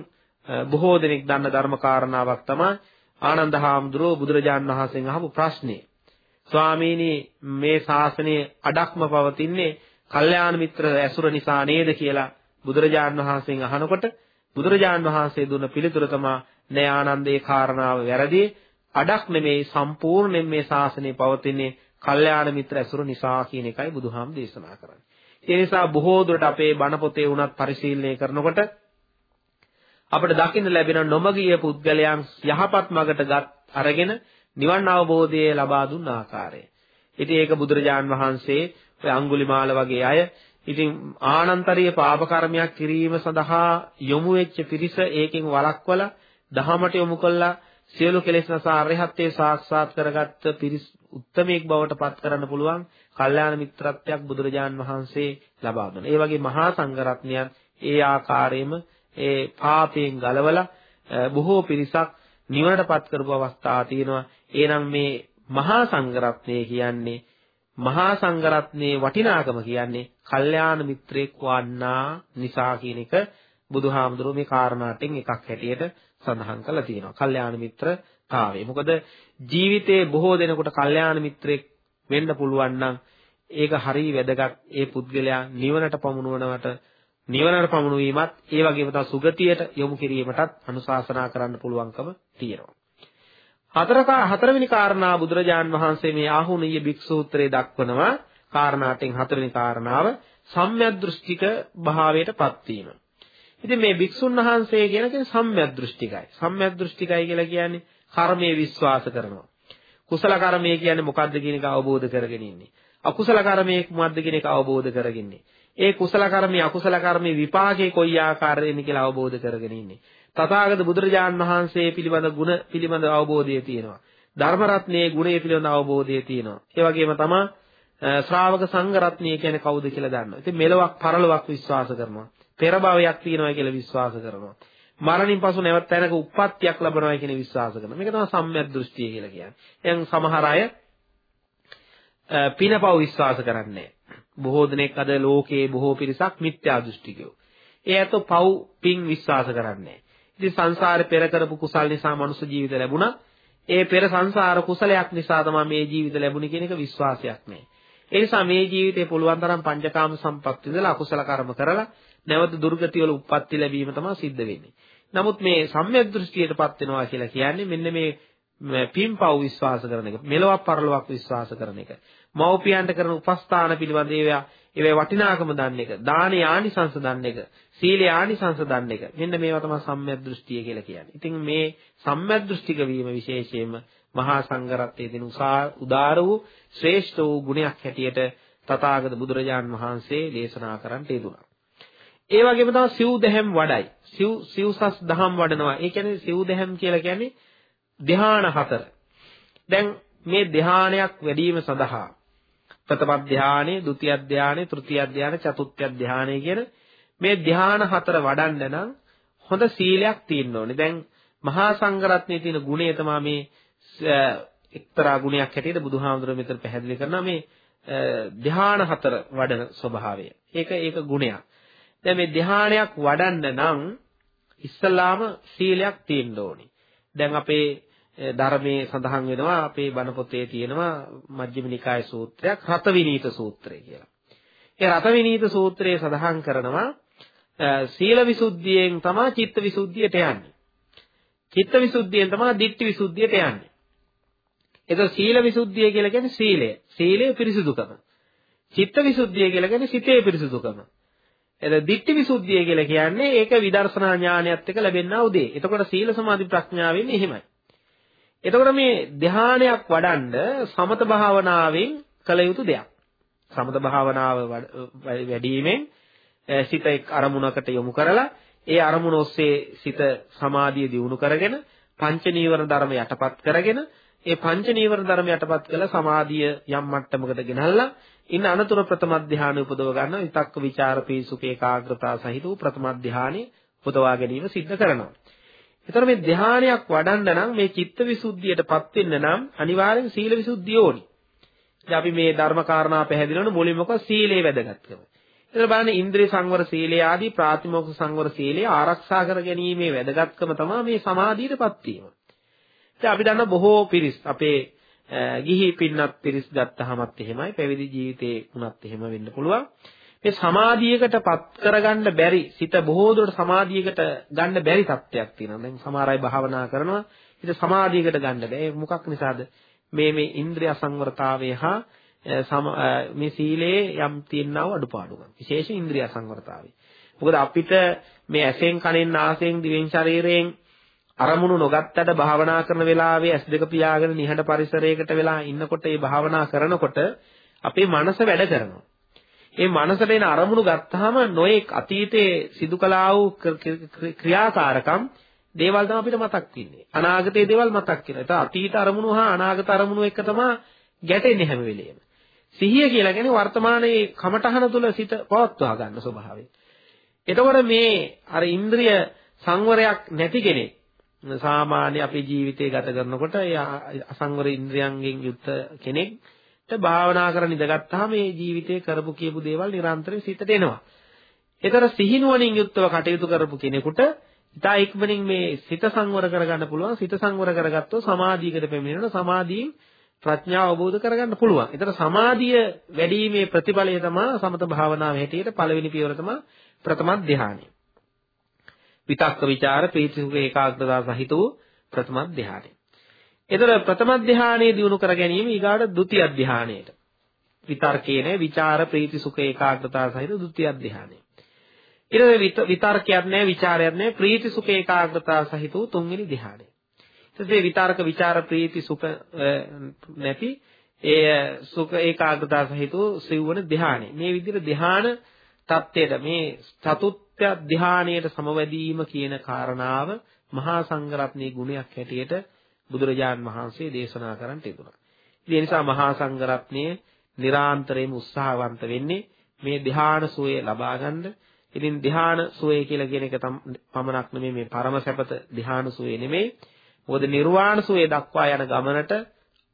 බොහෝ දෙනෙක් දන්න ධර්ම කාරණාවක් තමයි ආනන්ද හාමුදුරුවෝ බුදුරජාන් වහන්සේගෙන් අහපු ප්‍රශ්නේ. ස්වාමීනි මේ ශාසනයේ අඩක්ම පවතින්නේ කල්යාණ මිත්‍ර ඇසුර නිසා නේද කියලා බුදුරජාන් වහන්සේගෙන් අහනකොට බුදුරජාන් වහන්සේ දුන්න පිළිතුර තමයි නේ ආනන්දේ කාරණාව වැරදි අඩක් නෙමෙයි සම්පූර්ණයෙන් මේ ශාසනය පවතින්නේ කල්යාණ මිත්‍ර ඇසුර නිසා කියන එකයි බුදුහාම දේශනා කරන්නේ. ඒ නිසා බොහෝ දුරට අපේ බණ පොතේ වුණත් පරිශීලනය කරනකොට අපිට දකින්න ලැබෙන නොමගිය පුද්ගලයන් යහපත් මගටගත් අරගෙන නිවන් අවබෝධය ලබා දුන්න ආකාරය. ඉතින් ඒක බුදුරජාන් වහන්සේ ඔය අඟුලිමාල වගේ අය ඉතින් ආනන්තරීය පාප කර්මයක් කිරීම සඳහා යොමු වෙච්ච පිරිස ඒකෙන් වළක්වලා දහමට යොමු කළා සියලු කෙලෙස් නසා අරහත්ත්වේ සාක්ෂාත් කරගත්ත පිරිස් උත්තමයෙක් බවට පත් කරන්න පුළුවන් කල්යාණ මිත්‍රත්වයක් බුදුරජාන් වහන්සේ ලබා දුන්නා. ඒ වගේ මහා සංඝරත්නයන් ඒ ආකාරයෙන්ම ඒ පාපයෙන් ගලවලා බොහෝ පිරිසක් නිවනටපත් කරපු අවස්ථා තියෙනවා. එහෙනම් මේ මහා සංඝරත්නය කියන්නේ මහා සංඝරත්නයේ වටිනාකම කියන්නේ කල්යාණ මිත්‍රයෙක් වන්නා නිසා කියන එක බුදුහාමුදුරුවෝ මේ කාරණාටෙන් එකක් හැටියට සඳහන් කරලා තියෙනවා. කල්යාණ මිත්‍රතාවය. මොකද ජීවිතේ බොහෝ දෙනෙකුට කල්යාණ මිත්‍රයෙක් වෙන්න පුළුවන් නම් ඒක හරිය වැදගත්. ඒ පුද්ගලයා නිවනට පමුණුවනවට නිවනට පමුණුවීමත් ඒ වගේම තව සුගතියට යොමු කිරීමටත් අනුශාසනා කරන්න පුළුවන්කම තියෙනවා. හතරක හතරවෙනි කාරණා බුදුරජාන් වහන්සේ මේ ආහුණීය භික්ෂූත්‍රයේ දක්වනවා කාරණාටෙන් හතරවෙනි කාරණාව සම්‍යක් දෘෂ්ටික භාවයටපත් වීම. ඉතින් මේ භික්ෂුන් වහන්සේ කියන කෙන සම්‍යක් දෘෂ්ටිකයි. සම්‍යක් දෘෂ්ටිකයි කියලා කියන්නේ කර්මයේ විශ්වාස කරනවා. කුසල කර්මය කියන්නේ මොකද්ද කියන එක අවබෝධ කරගෙන ඉන්නේ. අකුසල කර්මය මොකද්ද කියන එක අවබෝධ කරගෙන ඉන්නේ. ඒ කුසල කර්මයේ අකුසල කර්මයේ විපාකේ කොයි ආකාරයෙන්ද කියලා අවබෝධ කරගෙන ඉන්නේ. තථාගත බුදුරජාන් වහන්සේ පිළිබඳ ගුණ පිළිබඳ අවබෝධය තියෙනවා. ධර්ම රත්නයේ ගුණය පිළිබඳ අවබෝධය තියෙනවා. ඒ වගේම තමයි ශ්‍රාවක සංඝ රත්නය කියන්නේ කවුද කියලා දන්නවා. ඉතින් මෙලොවක් පරලොවක් විශ්වාස කරනවා. පෙර භවයක් තියෙනවා කියලා විශ්වාස කරනවා. මරණින් පසු නැවත තැනක උප්පත්තියක් ලැබනවා කියන විශ්වාස කරනවා. මේක තමයි සම්‍යක් දෘෂ්ටිය කියලා කියන්නේ. දැන් සමහර අය පිනපව විශ්වාස කරන්නේ බොහෝ දෙනෙක් අද ලෝකයේ බොහෝ පිරිසක් මිත්‍යා දෘෂ්ටිකයෝ. ඒ ඇතෝ පව් පින් විශ්වාස කරන්නේ ඉතින් සංසාරේ පෙර කරපු කුසල් නිසා මනුෂ්‍ය ජීවිත ලැබුණා. ඒ පෙර සංසාර කුසලයක් නිසා තමයි මේ ජීවිත ලැබුණේ කියන එක විශ්වාසයක් නෑ. ඒ නිසා මේ ජීවිතේ පුළුවන් තරම් පංචකාම සම්පත් විඳලා අකුසල කර්ම කරලා නැවත දුර්ගතිය වල උප්පත්ති ලැබීම තමයි සිද්ධ වෙන්නේ. නමුත් මේ සම්‍යක් දෘෂ්ටියටපත් වෙනවා කියලා කියන්නේ මෙන්න මේ පින්පව් විශ්වාස කරන එක. මෙලොවක් පරලොවක් විශ්වාස කරන එක. මව්පියන්ට කරන උපස්ථාන පිළිබඳ ඒවා ඒවේ වටිනාකම දන්න එක, දානේ ආනිසංස දන්න එක, සීලේ ආනිසංස දන්න එක. මෙන්න මේවා තමයි සම්‍යක් දෘෂ්ටිය කියලා කියන්නේ. ඉතින් මේ සම්‍යක් දෘෂ්ටික වීම විශේෂයෙන්ම මහා සංඝරත්නයේ දෙන උදාර වූ ශ්‍රේෂ්ඨ වූ ගුණයක් හැටියට තථාගත බුදුරජාන් වහන්සේ දේශනා කරන්නට යෙදුණා. ඒ වගේම තමයි සිව් දහම් වඩයි. සිව් සිව්සස් දහම් වඩනවා. ඒ කියන්නේ සිව් දහම් කියලා කියන්නේ ධ්‍යාන හතර. දැන් මේ ධ්‍යානයක් වැඩිම සඳහා ප්‍රථම ධානය, ဒုတိ ය ධානය, තෘතිය ධානය, චතුර්ථ ධානය කියන මේ ධාන හතර වඩන්න නම් හොඳ සීලයක් තියෙන්න ඕනේ. දැන් මහා සංඝරත්නයේ තියෙන ගුණය තමයි මේ එක්තරා ගුණයක් හැටියට බුදුහාමුදුරුවෝ මෙතන පැහැදිලි කරනවා මේ ධාන හතර වඩන ස්වභාවය. ඒක ඒක ගුණයක්. දැන් මේ ධානයක් වඩන්න නම් ඉස්සලාම සීලයක් තියෙන්න ඕනේ. දැන් අපේ ධර්මයේ සඳහන් වෙනවා අපේ බණ පොතේ තියෙනවා මජ්ක්‍ධිම නිකාය සූත්‍රයක් රතවිනීත සූත්‍රය කියලා. ඒ රතවිනීත සූත්‍රයේ සඳහන් කරනවා සීල විසුද්ධියෙන් තමයි චිත්ත විසුද්ධියට යන්නේ. චිත්ත විසුද්ධියෙන් තමයි ditthi විසුද්ධියට යන්නේ. එතකොට සීල විසුද්ධිය කියලා කියන්නේ සීලය. සීලය පිරිසුදුකම. චිත්ත විසුද්ධිය කියලා කියන්නේ සිතේ පිරිසුදුකම. එතකොට ditthi විසුද්ධිය කියලා කියන්නේ ඒක විදර්ශනා ඥානයත් එක්ක ලැබෙනා උදේ. එතකොට සීල සමාධි ප්‍රඥාවෙන් එහෙමයි. එතකොට මේ ධානයක් වඩන්න සමත භාවනාවෙන් කළ යුතු දෙයක්. සමත භාවනාව වැඩිවීමෙන් සිත එක් අරමුණකට යොමු කරලා ඒ අරමුණ ඔස්සේ සිත සමාධිය දියුණු කරගෙන පංච නීවරණ ධර්ම යටපත් කරගෙන ඒ පංච නීවරණ ධර්ම යටපත් කළ සමාධිය යම් මට්ටමකට ගෙනල්ලා ඉන්න අනතුර ප්‍රථම ධානය උපදව ගන්න විතක්ක ਵਿਚාර පීසුක ඒකාග්‍රතාව සහිත වූ ප්‍රථම ධානය උපදවා ගැනීම සිද්ධ කරනවා. ඒතර මේ ධානයක් වඩන්න නම් මේ චිත්ත විසුද්ධියටපත් වෙන්න නම් අනිවාර්යෙන් සීල විසුද්ධිය ඕනි. ඉතින් අපි මේ ධර්ම කාරණා පැහැදිලිවන මුලින්ම මොකද සීලේ වැදගත්කම. ඒතර බලන්න ඉන්ද්‍රිය සංවර සීලය ආදී ප්‍රාතිමෝක්ෂ සංවර සීලය ආරක්ෂා කර ගැනීමේ වැදගත්කම තමයි මේ සමාධියටපත් වීම. ඉතින් අපි දන්න බොහෝ පිරිස් අපේ ගිහි පින්නත් පිරිස් ගත්තහමත් එහෙමයි පැවිදි ජීවිතේ වුණත් එහෙම වෙන්න පුළුවන්. මේ සමාධියකට පත් කරගන්න බැරි සිත බොහෝ දුරට සමාධියකට ගන්න බැරි තත්ත්වයක් තියෙනවා. දැන් සමහර අය භාවනා කරනවා ඊට සමාධියකට ගන්න බැහැ. ඒ මොකක් නිසාද? මේ මේ ඉන්ද්‍රිය අසංවරතාවය හා මේ සීලයේ යම් තියෙනා වූ අඩුපාඩුකම්. විශේෂ ඉන්ද්‍රිය අසංවරතාවය. මොකද අපිට මේ ඇසෙන් කනෙන් නාසයෙන් දිවෙන් ශරීරයෙන් අරමුණු නොගත්තට භාවනා කරන වෙලාවේ ඇස් දෙක පියාගෙන නිහඬ පරිසරයකට වෙලා ඉන්නකොට ඒ භාවනා කරනකොට අපේ මනස වැඩ කරනවා. ඒ මනසට එන අරමුණු ගත්තාම නොඑක් අතීතයේ සිදු කළා වූ ක්‍රියාකාරකම් දේවල් තමයි අපිට මතක් වෙන්නේ. අනාගතයේ දේවල් මතක් වෙනවා. ඒත් අතීත අරමුණු හා අනාගත අරමුණු එක තමයි ගැටෙන්නේ හැම වෙලෙම. සිහිය කියලා කියන්නේ වර්තමානයේ කමඨහන තුල සිත පවත්වා ගන්න ස්වභාවය. එතකොට මේ අර ඉන්ද්‍රිය සංවරයක් නැති කෙනෙක් සාමාන්‍ය අපේ ජීවිතය ගත කරනකොට ඒ අසංවර ඉන්ද්‍රියන්ගෙන් යුක්ත කෙනෙක්ට භාවනා කරන ඉඳගත්තාම මේ ජීවිතේ කරපු කියපු දේවල් නිරන්තරයෙන් සිතට එනවා. ඒතර සිහිනුවණින් යුක්තව කටයුතු කරපු කෙනෙකුට ඉතා ඉක්මනින් මේ සිත සංවර කරගන්න පුළුවන්. සිත සංවර කරගත්තොත් සමාධියකට පැමිණෙනවා. සමාධියෙන් ප්‍රඥාව අවබෝධ කරගන්න පුළුවන්. ඒතර සමාධිය වැඩිීමේ ප්‍රතිඵලය තමයි සමත භාවනාව හැටියට පළවෙනි පියවර තමයි ප්‍රථම ධානය. විතක්ක ਵਿਚාර ප්‍රීති සුඛ ඒකාග්‍රතාව සහිත වූ ප්‍රථම ධානය. එතකොට ප්‍රථම ධානයේ දිනු කර ගැනීම ඊගාට ဒုတိ ය ධානයට. විතර්කයේ නෑ විචාර ප්‍රීති සුඛ ඒකාග්‍රතාව සහිත ဒုတိ ය ධානය. ඊට විතර්කයක් නෑ ਵਿਚාරයක් නෑ ප්‍රීති සුඛ ඒකාග්‍රතාව සහිත වූ තුන්වෙනි ධානය. ඉතින් විතර්ක විචාර ප්‍රීති සුඛ නැති ඒ සුඛ ඒකාග්‍රතාව සහිත වූ සිව්වන ධානය. මේ විදිහට ධාන තත්ත්වයට මේ චතුත් චතුත්ථ ධානයට සමවැදීම කියන කාරණාව මහා සංඝරත්නයේ ගුණයක් හැටියට බුදුරජාන් වහන්සේ දේශනා කරන්න තිබුණා. ඒ නිසා මහා සංඝරත්නයේ නිරාන්තරයෙන්ම උත්සාහවන්ත වෙන්නේ මේ ධාන සුවේ ලබා ගන්න. ඉතින් ධාන සුවේ කියලා කියන එක පමණක් නෙමෙයි මේ පරම සැපත ධාන සුවේ නෙමෙයි. මොකද නිර්වාණ සුවේ දක්වා යන ගමනට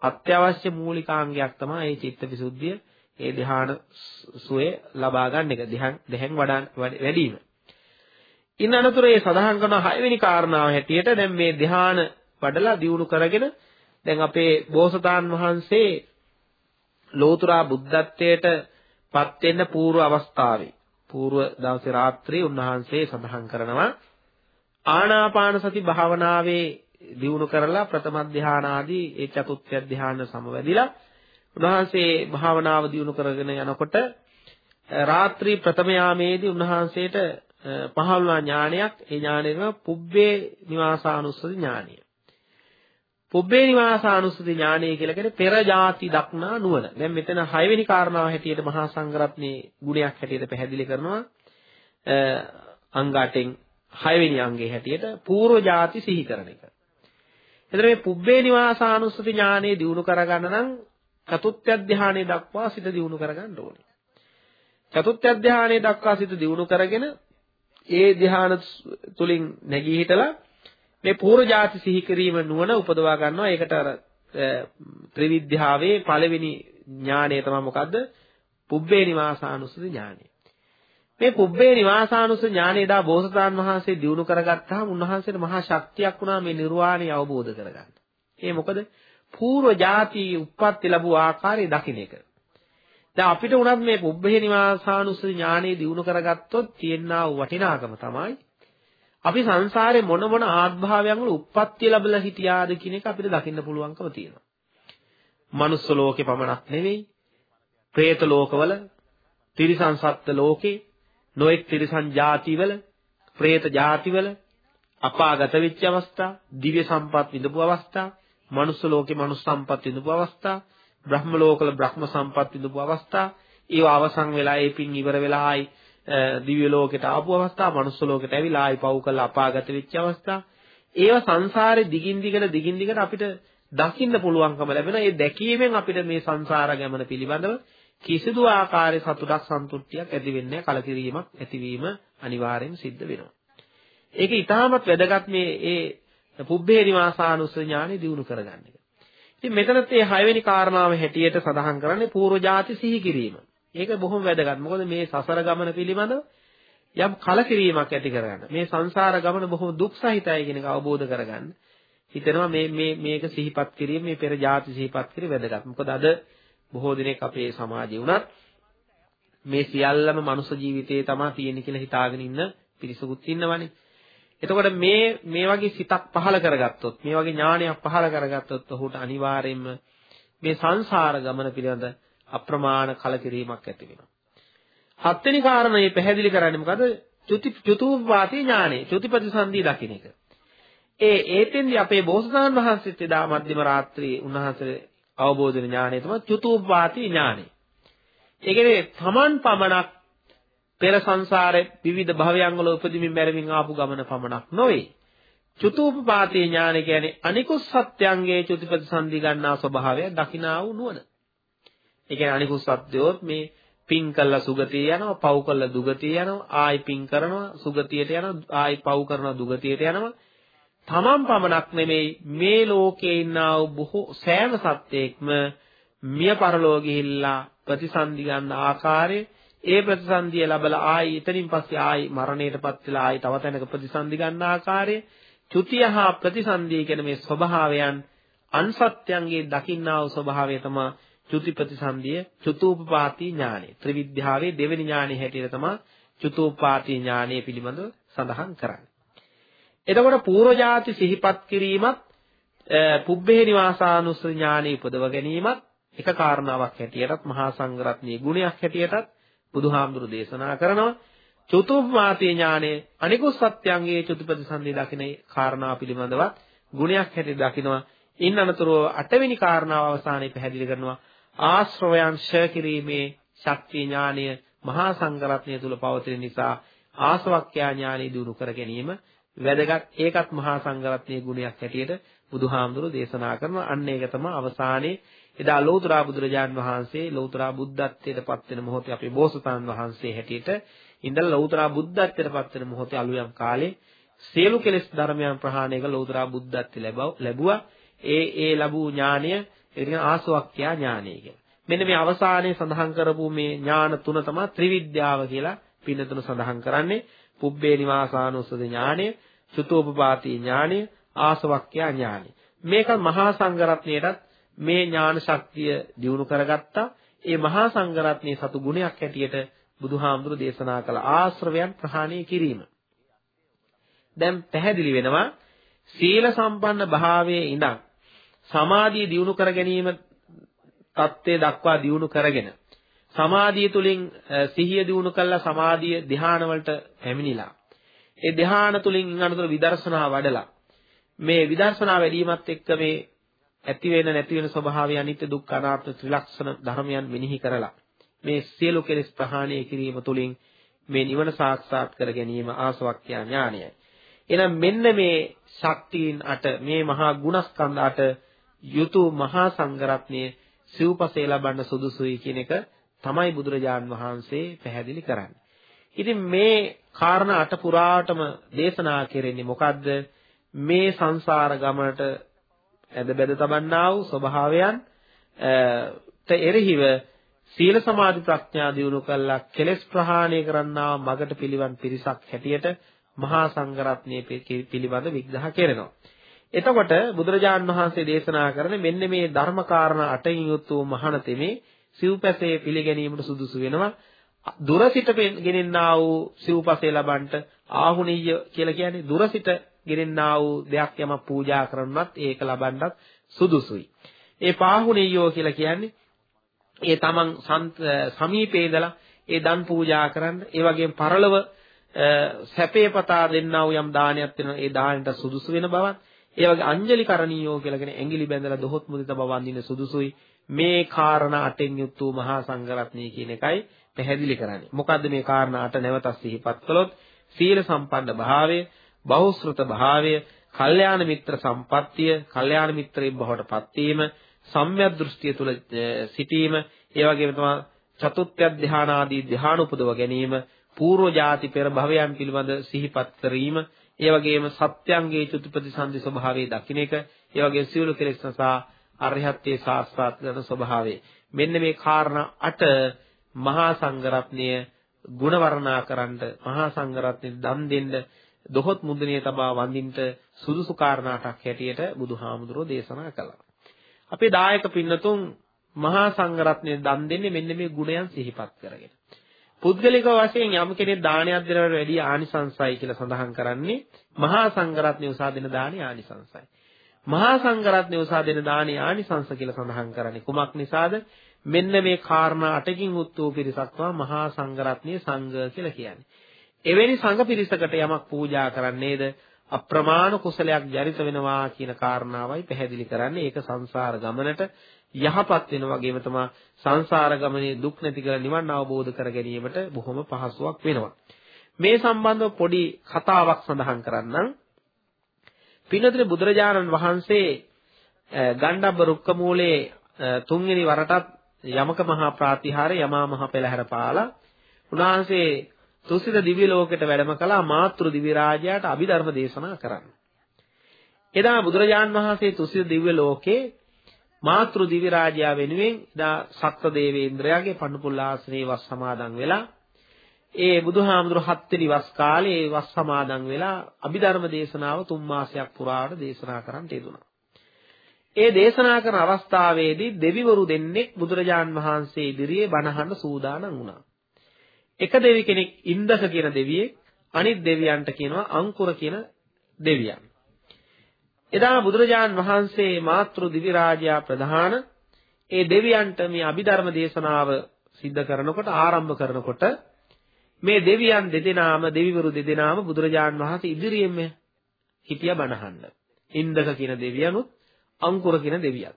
අත්‍යවශ්‍ය මූලිකාංගයක් තමයි මේ චිත්තවිසුද්ධිය ඒ ධ්‍යාන සුවේ ලබා ගන්න එක ධ්‍යාන දෙහෙන් වඩා වැඩිම. ඉන් අනතුර ඒ සඳහන් කරන හයවෙනි කාරණාව හැටියට දැන් මේ ධ්‍යාන වඩලා දියුණු කරගෙන දැන් අපේ බෝසතාන් වහන්සේ ලෝතර බුද්ධත්වයට පත් වෙන්න పూర్ව අවස්ථාවේ పూర్ව දවසේ රාත්‍රියේ උන්වහන්සේ සඳහන් කරනවා ආනාපාන සති භාවනාවේ දියුණු කරලා ප්‍රථම ධ්‍යාන ආදී ඒ චතුත්ථ ධ්‍යාන සමවැදිලා උන්වහන්සේ භාවනාව දියුණු කරගෙන යනකොට රාත්‍රී ප්‍රථම යාමේදී උන්වහන්සේට පහළවා ඥානයක් ඒ ඥානයම පුබ්බේ නිවාසානුස්සති ඥානය. පුබ්බේ නිවාසානුස්සති ඥානය කියලා කියන්නේ පෙර જાති දක්නා නුවණ. දැන් මෙතන 6 වෙනි කාරණාව හැටියට මහා සංඝරත්නයේ ගුණයක් හැටියට පැහැදිලි කරනවා. අංගාටෙන් 6 වෙනි අංගයේ හැටියට పూర్ව જાති සිහි කරන එක. එතන මේ පුබ්බේ නිවාසානුස්සති ඥානය දිනු කරගන්න නම් චතුත්ත්‍ය ධානය දක්වා සිත දිනු කරගන්න ඕනේ. චතුත්ත්‍ය ධානය දක්වා සිත දිනු කරගෙන ඒ ධ්‍යාන තුලින් නැගී හිටලා මේ පූර්ව જાති සිහි කිරීම නුවණ උපදවා ගන්නවා. ඒකට අර ත්‍රිවිද්‍යාවේ පළවෙනි ඥාණය තමයි මොකද්ද? පුබ්බේ නිවාසානුස්සති ඥාණය. මේ පුබ්බේ නිවාසානුස්සති ඥාණය දා බෝසතාණන් වහන්සේ දිනු කරගත්තාම උන්වහන්සේට මහා ශක්තියක් වුණා මේ නිර්වාණය අවබෝධ කරගන්න. ඒ මොකද? පූර්ව જાති උප්පත්ති ලැබුව ආකාරය දකින්න එක. දැන් අපිට උනත් මේ පුබ්බේ නිවාසානුස්සති ඥානෙ දිනු කරගත්තොත් තියෙනා වටිනාකම තමයි අපි සංසාරේ මොන මොන ආත්භාවයන් වල උප්පත්ති ලැබලා හිටියාද කියන එක අපිට දකින්න පුළුවන්කම තියෙනවා. manuss ලෝකේ පමණක් නෙවෙයි, പ്രേත ලෝකවල, තිරිසන් සත්ත්ව ලෝකේ, නොඑක් තිරිසන් ಜಾතිවල, പ്രേත ಜಾතිවල අපාගත වෙච්ච අවස්ථා, දිව්‍ය සම්පත් විඳපු අවස්ථා, manuss ලෝකේ manuss සම්පත් විඳපු අවස්ථා බ්‍රහ්ම ලෝකවල බ්‍රහ්ම සම්පත් විඳපු අවස්ථා, ඒව අවසන් වෙලා ඒ පින් ඉවර වෙලා ආයි දිව්‍ය ලෝකෙට ආපු අවස්ථා, මනුස්ස ලෝකෙට ඇවිල්ලා ආයි පව් කරලා අපාගත වෙච්ච අවස්ථා. ඒව සංසාරේ දිගින් දිගට දිගින් දිගට අපිට දකින්න පුළුවන්කම ලැබෙනවා. ඒ දැකීමෙන් අපිට මේ සංසාර ගමන පිළිබඳව කිසිදු ආකාරයේ සතුටක් සන්තුෂ්ටියක් ඇති වෙන්නේ කලකිරීමක් ඇතිවීම අනිවාර්යෙන් සිද්ධ වෙනවා. ඒක ඊටමත් වැදගත් මේ ඒ පුබ්බේ නිවාසානුස්ස ඥානෙ දිනු කරගන්න එක. ඉතින් මෙතනත් මේ හයවෙනි කාරණාව හැටියට සඳහන් කරන්නේ පූර්වජාති සිහි කිරීම. ඒක බොහොම වැදගත්. මොකද මේ සසර ගමන පිළිබඳව යම් කලකිරීමක් ඇති කරගන්න. මේ සංසාර ගමන බොහොම දුක් සහිතයි කියන එක අවබෝධ කරගන්න. හිතෙනවා මේ මේ මේක සිහිපත් කිරීම මේ පෙර ජාති සිහිපත් කිරීම වැදගත්. මොකද අද බොහෝ දිනක් අපේ සමාජයේ උනත් මේ සියල්ලම මනුෂ්‍ය ජීවිතයේ තමයි තියෙන්නේ කියලා හිතාගෙන ඉන්න පිරිසකුත් ඉන්නවනේ. එතකොට මේ මේ වගේ සිතක් පහළ කරගත්තොත් මේ වගේ ඥානයක් පහළ කරගත්තොත් ඔහුට අනිවාර්යයෙන්ම මේ සංසාර ගමන පිළිබඳ අප්‍රමාණ කලකිරීමක් ඇති වෙනවා. හත්වෙනි කාරණේ පැහැදිලි කරන්නේ මොකද? චුති චුතුප්පාති ඥානෙ, චුතිපතිසන්ධිය දකින්න එක. ඒ ඒතෙන්දී අපේ බෝසතාණන් වහන්සේත් එදා මධ්‍යම රාත්‍රියේ උන්වහන්සේ අවබෝධ වෙන ඥානය තමයි චුතුප්පාති ඥානෙ. ඒ කියන්නේ තමන් පමණක් පෙර සංසාරේ විවිධ භවයන් වල උපදිමින් මැරෙමින් ආපු ගමන පමණක් නොවේ. චුතූපපාතී ඥාන කියන්නේ අනිකුත් සත්‍යංගේ චුතිපතිසන්ධි ගන්නා ස්වභාවය දකිනා වූ නුවණ. ඒ කියන්නේ අනිකුත් සත්‍යෝත් මේ පින් කළා සුගතිය යනවා, පව් කළා දුගතිය යනවා, ආයි පින් කරනවා සුගතියට යනවා, ආයි පව් කරනවා දුගතියට යනවා. තමන් පමණක් නෙමෙයි මේ ලෝකේ ඉන්නා වූ බොහෝ සෑම සත්‍යයක්ම මිය පරලෝ ගිහිල්ලා ප්‍රතිසන්දි ගන්න ආකාරය ඒ ප්‍රතිසන්දිය ලැබලා ආයි එතනින් පස්සේ ආයි මරණයටපත් වෙලා ආයි තව තැනක ප්‍රතිසන්දි ගන්න ආකාරය චුතිය හා ප්‍රතිසන්දිය කියන මේ ස්වභාවයන් අන්සත්‍යංගේ දකින්නා වූ ස්වභාවය තමයි චුති ප්‍රතිසන්දිය චුතූපපාති ඥානෙ ත්‍රිවිද්‍යාවේ දෙවෙනි ඥානෙ හැටියට තමයි චුතූපපාති ඥානෙ පිළිබඳව සඳහන් කරන්නේ. එතකොට පූර්වජාති සිහිපත් කිරීමත් පුබ්බේ නිවාසානුස්සති ඥානෙ උපදව ගැනීමත් එක කාරණාවක් හැටියටත් මහා සංඝරත්නයේ ගුණයක් හැටියටත් බුදුහාමුදුරු දේශනා කරනවා. චතුප්පාතී ඥානයේ අනිකුත් සත්‍යංගයේ චතුප්පතිසන්ධි දකින කාරණා පිළිබඳවත් ගුණයක් හැටියට දකිනවා. ඉන් අනතුරුව අටවෙනි කාරණාව අවසානයේ පැහැදිලි කරනවා. ආශ්‍රවයන් ශය කිරීමේ ශක්තිය ඥානය මහා සංඝරත්නය තුල පවතින නිසා ආසවක්ඛ්‍යා ඥානෙ දිනු කර ගැනීම වැදගත්. ඒකත් මහා සංඝරත්නයේ ගුණයක් හැටියට බුදුහාමුදුරු දේශනා කරනවා. අන්න ඒක තමයි අවසානයේ එදා ලෞතර බුදුරජාන් වහන්සේ ලෞතර බුද්ධත්වයට පත් වෙන මොහොතේ අපේ බෝසතාණන් වහන්සේ හැටියට ඉඳලා ලෞතර බුද්ධත්වයට පත් වෙන මොහොතේ අලුයම් කාලේ සියලු කෙලෙස් ධර්මයන් ප්‍රහාණය කළ ලෞතර බුද්ධත්වය ලැබුවා. ඒ ඒ ලැබූ ඥානය ඒ ආසවක්ඛ්‍යා ඥානය කියලා. මෙන්න මේ අවසානයේ සඳහන් කරපු මේ ඥාන තුන තමයි ත්‍රිවිද්‍යාව කියලා පින්නතුන සඳහන් කරන්නේ. පුබ්බේ නිවාසානුස්සද ඥානය, චුතෝපපාති ඥානය, ආසවක්ඛ්‍යා ඥානය. මේක මහා සංඝරත්නයටත් මේ ඥාන ශක්තිය දියුණු කරගත්තා. ඒ මහා සංඝරත්නයේ සතු ගුණයක් හැටියට බුදුහාමුදුරු දේශනා කළ ආශ්‍රවයන් ප්‍රහාණය කිරීම. දැන් පැහැදිලි වෙනවා සීල සම්පන්න භාවයේ ඉඳන් සමාධිය දියුණු කර ගැනීම தත්ත්වයේ දක්වා දියුණු කරගෙන සමාධිය තුලින් සිහිය දියුණු කළා සමාධිය ධ්‍යාන වලට පැමිණිලා ඒ ධ්‍යාන තුලින් අනතුරු විදර්ශනා වඩලා මේ විදර්ශනා වැඩිමත් එක්ක මේ ඇති වෙන නැති වෙන ස්වභාවය අනිත්‍ය දුක්ඛ අනාත්ම ත්‍රිලක්ෂණ ධර්මයන් මෙනෙහි කරලා මේ සියලු කෙලෙස් ප්‍රහාණය කිරීම තුළින් මේ නිවන සාක්ෂාත් කර ගැනීම ආසවක්ඛ්‍යා ඥානයයි. එහෙනම් මෙන්න මේ ශක්තියින් අට මේ මහා ගුණස්කන්ධ අට යුතු මහා සංඝරත්නයේ සිව්පසේ ලබන්න සුදුසුයි කියන එක තමයි බුදුරජාන් වහන්සේ පැහැදිලි කරන්නේ. ඉතින් මේ කාරණා අට පුරාටම දේශනා කෙරෙන්නේ මොකද්ද? මේ සංසාර ගමනට ඇද බැද තබන්නා වූ ස්වභාවයන් ත එරෙහිව සීල සමාධි ප්‍රඥා දියුණු කළා කෙලෙස් ප්‍රහාණය කරන්නා මගට පිළිවන් පිරිසක් හැටියට මහා සංඝරත්නයේ පිළිබඳ විග්‍රහ කරනවා. එතකොට බුදුරජාන් වහන්සේ දේශනා කරන මෙන්න මේ ධර්ම කාරණා අටකින් යුත් වූ මහානතෙමේ සිව්පසේ පිළිගැනීමට සුදුසු වෙනවා. දුර සිට ගෙනෙන්නා වූ සිව්පසේ ලබන්නට ආහුණීය කියලා කියන්නේ දුර සිට ගෙනෙන්නා වූ දෙයක් යම පූජා කරනවත් ඒක ලබන්නත් සුදුසුයි. ඒ පාහුණීයෝ කියලා කියන්නේ ඒ තමන් සමීපේ ඉඳලා ඒ දන් පූජා කරන්න ඒ වගේම පරලව සැපේ පතා දෙන්නා වූ යම් දානයක් වෙනවා ඒ දානයට සුදුසු වෙන බවත් ඒ වගේ අංජලි කරණීයෝ කියලා කියන ඇඟිලි බැඳලා දොහොත් මුදිත බව වඳින්න සුදුසුයි. මේ කාරණා අටෙන් යුත් වූ මහා සංඝරත්නය කියන එකයි පැහැදිලි කරන්නේ. මොකද්ද මේ කාරණා අට නැවතත් සිහිපත් කළොත්? සීල සම්පන්න භාවය බහුශ්‍රත භාවය, කල්යාණ මිත්‍ර සම්පත්තිය, කල්යාණ මිත්‍රයෙක් බවට පත්වීම, සම්‍යක් දෘෂ්ටිය තුල සිටීම, ඒ වගේම තමයි චතුත්ත්‍ය ධාන ආදී ධාන උපදව ගැනීම, పూర్ව ಜಾති පෙර භවයන් පිළිබඳ සිහිපත් කිරීම, ඒ වගේම සත්‍යංගේ චතුප්‍රතිසන්දි ස්වභාවයේ දකින්න එක, ඒ වගේම සියලු කෙලෙස් නසා අරහත්ත්වේ සාස්ත්‍රාත් යන ස්වභාවය. මෙන්න මේ කාරණා අට මහා සංඝරත්නය ගුණ වර්ණනා කරන්න, මහා සංඝරත්නෙ දන් දෙන්න දොහොත් මුද්‍රණිය තබා වඳින්න සුදුසු කාරණාටක් හැටියට බුදුහාමුදුරෝ දේශනා කළා අපේ දායක පින්නතුන් මහා සංඝරත්නය දන් දෙන්නේ මෙන්න මේ ගුණයන් සිහිපත් කරගෙන. පුද්ගලික වශයෙන් යම් කෙනෙක් දානයක් දෙනවට වැඩිය ආනිසංසයි කියලා සඳහන් කරන්නේ මහා සංඝරත්නය උසා දෙන දානේ ආනිසංසයි. මහා සංඝරත්නය උසා දෙන දානි ආනිසංස කියලා සඳහන් කරන්නේ කුමක් නිසාද? මෙන්න මේ කාරණා අටකින් උත් වූ පිරිසක් තමයි මහා සංඝරත්නයේ සංඝ කියලා කියන්නේ. එවැනි සංඝ පිරිසකට යමක් පූජා කරන්නේද අප්‍රමාණ කුසලයක් ජනිත වෙනවා කියන කාරණාවයි පැහැදිලි කරන්නේ. ඒක සංසාර ගමනට යහපත් වෙන වගේම තමයි සංසාර ගමනේ දුක් නැති කර නිවන් අවබෝධ කර ගැනීමට බොහොම පහසුවක් වෙනවා. මේ සම්බන්ධව පොඩි කතාවක් සඳහන් කරන්නම්. පින්නතුනේ බුදුරජාණන් වහන්සේ ගණ්ඩබ්බ රුක්ක මූලේ තුන්වෙනි වරටත් යමක මහා ප්‍රාතිහාර යමා මහ පෙළහැර පාලා උන්වහන්සේ තුසිත දිව්‍ය ලෝකයට වැඩම කළා මාතෘ දිව්‍ය රාජයාට අභිධර්ම දේශනා කරන්න. එදා බුදුරජාන් වහන්සේ තුසිත දිව්‍ය ලෝකේ මාතෘ දිව්‍ය රාජයා වෙනුවෙන් එදා සක්‍ර දේවේන්ද්‍රයාගේ පඬුපුල් ආසනයේ වස් සමාදන් වෙලා ඒ බුදුහාමුදුරු හත්වෙනි වස් කාලේ වස් සමාදන් වෙලා අභිධර්ම දේශනාව තුන් මාසයක් පුරාට දේශනා කරන්නට යෙදුණා. ඒ දේශනා කරන අවස්ථාවේදී දෙවිවරු දෙන්නෙක් බුදුරජාන් වහන්සේ ඉදිරියේ බණහන්න සූදානම් වුණා. එක දෙවි කෙනෙක් ඉන්දක කියන දෙවියෙක් අනිත් දෙවියන්ට කියනවා අංකුර කියන දෙවියන්. එදා බුදුරජාන් වහන්සේ මාතෘ දිවි රාජයා ප්‍රධාන ඒ දෙවියන්ට මේ අභිධර්ම දේශනාව සිද්ධ කරනකොට ආරම්භ කරනකොට මේ දෙවියන් දෙදෙනාම දෙවිවරු දෙදෙනාම බුදුරජාන් වහන්සේ ඉදිරියෙම හිටියා බණහන්න. ඉන්දක කියන දෙවියනුත් අංකුර කියන දෙවියන්.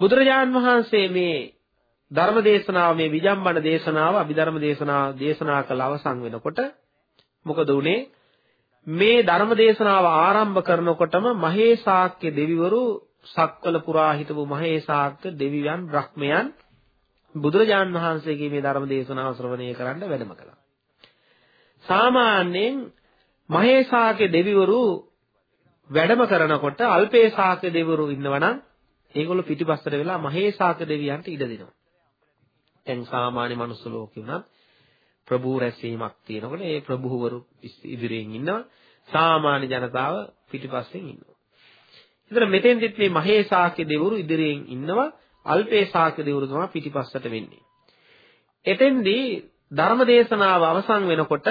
බුදුරජාන් වහන්සේ මේ ධර්ම දේශනාව මේ විජම්බන දේශනාව අභිධර්ම දේශනාව දේශනා කළ අවසන් වෙනකොට මොකද උනේ මේ ධර්ම දේශනාව ආරම්භ කරනකොටම මහේසාක්‍ය දෙවිවරු සක්වල පුරා හිටපු මහේසාක්‍ය දෙවියන් බ්‍රහ්මයන් බුදුරජාන් වහන්සේගේ මේ ධර්ම දේශනාව ශ්‍රවණය කරන්න වැඩම කළා. සාමාන්‍යයෙන් මහේසාක්‍ය දෙවිවරු වැඩම කරනකොට අල්පේසාක්‍ය දෙවිවරු ඉන්නවනම් ඒගොල්ලෝ පිටිපස්සට වෙලා මහේසාක්‍ය දෙවියන්ට ඉඩ දෙනවා. දැන් සාමාන්‍ය මනුස්ස ලෝකෙ උනත් ප්‍රභූ රැස්වීමක් තියෙනකොට ඒ ප්‍රභූවරු ඉදිරියෙන් ඉන්නවා. සාමාන්‍ය ජනතාව පිටිපස්සෙන් ඉන්නවා. ඒතර මෙතෙන්දිත් මේ මහේසාක්‍ය දෙවිවරු ඉදිරියෙන් ඉන්නවා. අල්පේසාක්‍ය දෙවිවරු තමයි පිටිපස්සට වෙන්නේ. එතෙන්දී ධර්ම දේශනාව අවසන් වෙනකොට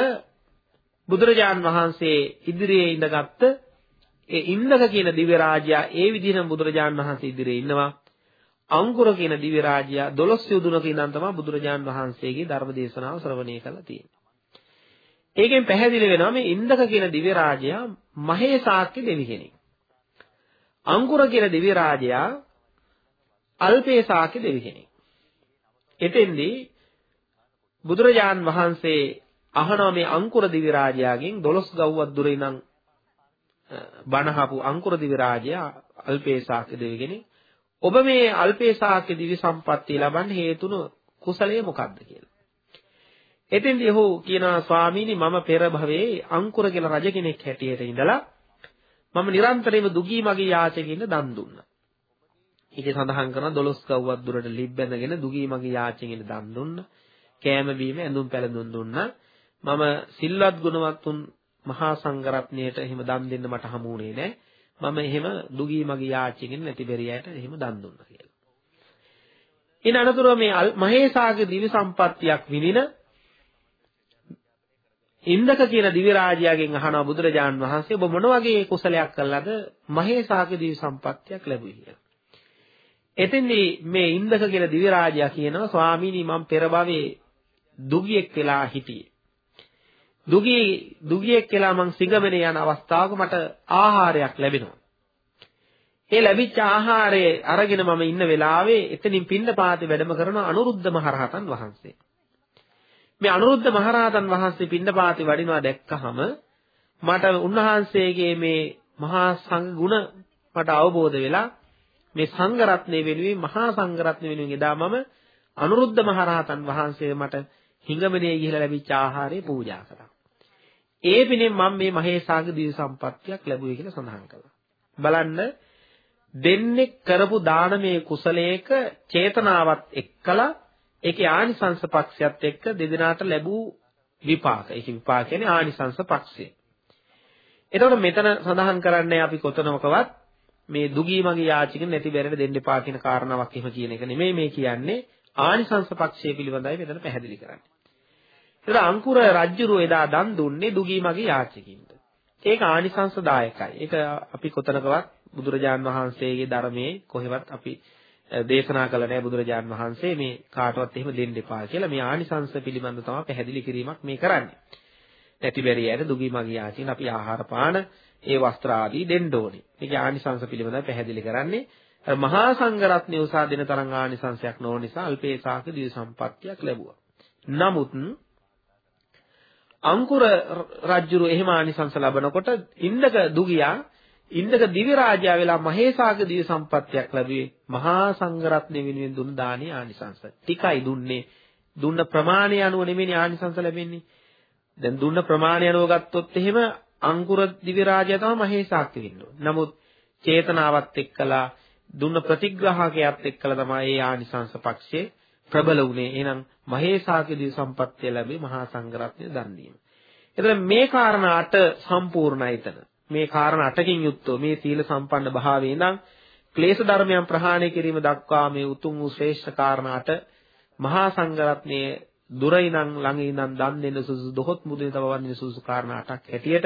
බුදුරජාන් වහන්සේ ඉදිරියේ ඉඳගත්ත ඒ ඉන්දක කියන දිව්‍ය රාජයා ඒ විදිහටම බුදුරජාන් වහන්සේ ඉදිරියේ ඉන්නවා. අංකුර කියන දිව්‍ය රාජයා 12 යුදුනක ඉඳන් තමයි බුදුරජාන් වහන්සේගේ ධර්ම දේශනාව ශ්‍රවණය කළා තියෙන්නේ. ඒකෙන් පැහැදිලි වෙනවා මේ ඉන්දක කියන දිව්‍ය රාජයා මහේසාක්‍ය දෙවි කෙනෙක්. අංකුර කියන දිව්‍ය රාජයා අල්පේසාක්‍ය දෙවි කෙනෙක්. එතෙන්දී බුදුරජාන් වහන්සේ අහනවා මේ අංකුර දිවි රාජයාගෙන් 12 ගව්වක් දුර ඉඳන් බණහපු අංකුර දිවි රාජයා අල්පේසාක්‍ය දෙවි කෙනෙක්. ඔබ මේ අල්පේසාක්‍ය දිවි සම්පත්තිය ලබන්න හේතුණු කුසලය මොකක්ද කියලා. එතෙන්දී ඔහු කියනවා ස්වාමීනි මම පෙර භවයේ අංකුර කියලා රජ කෙනෙක් හැටියට ඉඳලා මම නිරන්තරයෙන්ම දුගී මගේ යාචකෙන්න දන් දුන්නා. ඒකේ සඳහන් කරන 12 කව්වක් දුරට ලිබ් බැඳගෙන දුගී මගේ යාචකෙන්න දන් දුන්නා. කෑම බීම ඇඳුම් පැළඳුම් දුන්නා. මම සිල්වත් ගුණවත්තුන් මහා සංඝරත්නයට එහෙම දන් දෙන්න මට හමු වුණේ නැහැ. මම එහෙම දුගී මගේ යාචකෙන් නැති බැරියට එහෙම දන් දුන්නා කියලා. ඉන් අනතුරුව මේ මහේසාගේ දිවි සම්පත්තියක් විඳින ඉන්දක කියන දිව්‍ය රාජයාගෙන් අහනවා බුදුරජාන් වහන්සේ ඔබ මොන වගේ කුසලයක් කළාද මහේසාගේ දිවි සම්පත්තියක් ලැබුවේ කියලා. එතෙන්දී මේ ඉන්දක කියන දිව්‍ය රාජයා කියනවා ස්වාමීනි මම පෙර භවයේ දුගියෙක් වෙලා හිටියේ. දුගී දුගියෙක් කියලා මං සිඟමනේ යන අවස්ථාවක මට ආහාරයක් ලැබෙනවා. ඒ ලැබිච්ච ආහාරය අරගෙන මම ඉන්න වෙලාවේ එතනින් පින්නපාතේ වැඩම කරන අනුරුද්ධ මහරහතන් වහන්සේ. මේ අනුරුද්ධ මහරහතන් වහන්සේ පින්නපාතේ වඩිනවා දැක්කහම මට උන්වහන්සේගේ මේ මහා සංඝ ගුණ මට අවබෝධ වෙලා මේ සංඝ රත්නය වෙනුවෙන් මහා සංඝ රත්නය වෙනුවෙන් එදා මම අනුරුද්ධ මහරහතන් වහන්සේ මට හිඟමනේ ගිහිලා ලැබිච්ච ආහාරය පූජා කළා. ඒ පිනෙන් මම මේ මහේසාග දිව්‍ය සම්පත්තියක් ලැබුවේ කියලා සඳහන් කළා. බලන්න දෙන්නේ කරපු දානමය කුසලයක චේතනාවත් එක්කලා ඒකේ ආනිසංස පක්ෂයත් එක්ක දෙදෙනාට ලැබූ විපාක. ඒකේ විපාක කියන්නේ ආනිසංස පක්ෂය. එතකොට මෙතන සඳහන් කරන්නේ අපි කොතනකවත් මේ දුගී මගේ යාචික නැති බැරෙට දෙන්න එපා කියන කාරණාවක් එහෙම කියන එක නෙමෙයි මේ කියන්නේ ආනිසංස පක්ෂය පිළිබඳවයි මෙතන පැහැදිලි කරන්නේ. ඒතර අංකුර රජුරු එදා දන් දුන්නේ දුගී මගේ යාචකින්ට. ඒක ආනිසංසදායකයි. ඒක අපි කොතනකවත් බුදුරජාන් වහන්සේගේ ධර්මයේ කොහෙවත් අපි දේශනා කළ නැහැ බුදුරජාන් වහන්සේ මේ කාටවත් එහෙම දෙන්න එපා කියලා මේ ආනිසංස පිළිබඳව තමයි පැහැදිලි කිරීමක් මේ කරන්නේ. නැති බැරි ඇයට දුගී මගී ආචින් අපි ආහාර පාන ඒ වස්ත්‍ර ආදී දෙන්න ඕනේ. මේක ආනිසංස පිළිබඳව පැහැදිලි කරන්නේ මහා සංඝරත්නය උසා දෙන තරම් ආනිසංසයක් නොවන නිසා අල්පේසාක දිව්‍ය සම්පත්තියක් ලැබුවා. නමුත් අංකුර රජුරු එහෙම ආනිසංස ලබනකොට ඉන්දක දුගියා ඉන්දක දිව්‍ය රාජයා වෙලා මහේසාක දිව්‍ය සම්පත්තියක් ලැබුවේ මහා සංඝරත්නය වෙනුවෙන් දුන් දානේ ආනිසංස. ටිකයි දුන්නේ. දුන්න ප්‍රමාණය අනුව නෙමෙයි ආනිසංස ලැබෙන්නේ. දැන් දුන්න ප්‍රමාණය අනුව ගත්තොත් එහෙම අංකුර දිව්‍ය රාජයා තමයි මහේසාක්‍ය වෙන්නේ. නමුත් චේතනාවත් එක්කලා දුන්න ප්‍රතිග්‍රාහකයාත් එක්කලා තමයි මේ ආනිසංස පක්ෂයේ ප්‍රබල වුණේ. එහෙනම් මහේසාක්‍ය දිව්‍ය සම්පත්තිය ලැබේ මහා සංඝරත්නය දන් දීම. එතන මේ කාරණා අට සම්පූර්ණයි එතන. මේ කාරණා අටකින් යුක්තව මේ සීල සම්පන්න භාවයේ ඉඳන් ක්ලේශ ධර්මයන් ප්‍රහාණය කිරීම දක්වා මේ උතුම් වූ ශ්‍රේෂ්ඨ කාරණා අට මහා සංඝරත්නයේ දුර ඉඳන් ළඟ ඉඳන් දන් දෙන්න සුසු දොහොත් මුදුනේ තව වන්නේ සුසු කාරණා අටක් හැටියට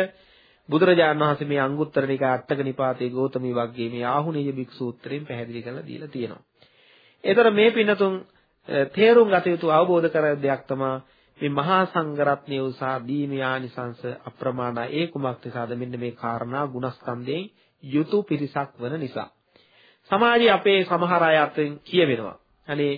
බුදුරජාණන් වහන්සේ මේ අංගුත්තර නිකාය අටක නිපාතේ ගෞතමී වග්ගයේ මේ ආහුණීය භික්ෂූත්‍රයෙන් පැහැදිලි කරලා දීලා තියෙනවා. ඒතර මේ පින්නතුන් තේරුම් ගත යුතු අවබෝධ කර දෙයක් තමයි මේ මහා සංඝරත්නය උසා දීමේ ආනිසංස අප්‍රමාණයි ඒ කුමක් නිසාද මෙන්න මේ කාරණා ගුණස්කන්ධයෙන් යුතු පිරිසක් වන නිසා. සමාජයේ අපේ සමහර අය අතරින් කියවෙනවා. අනේ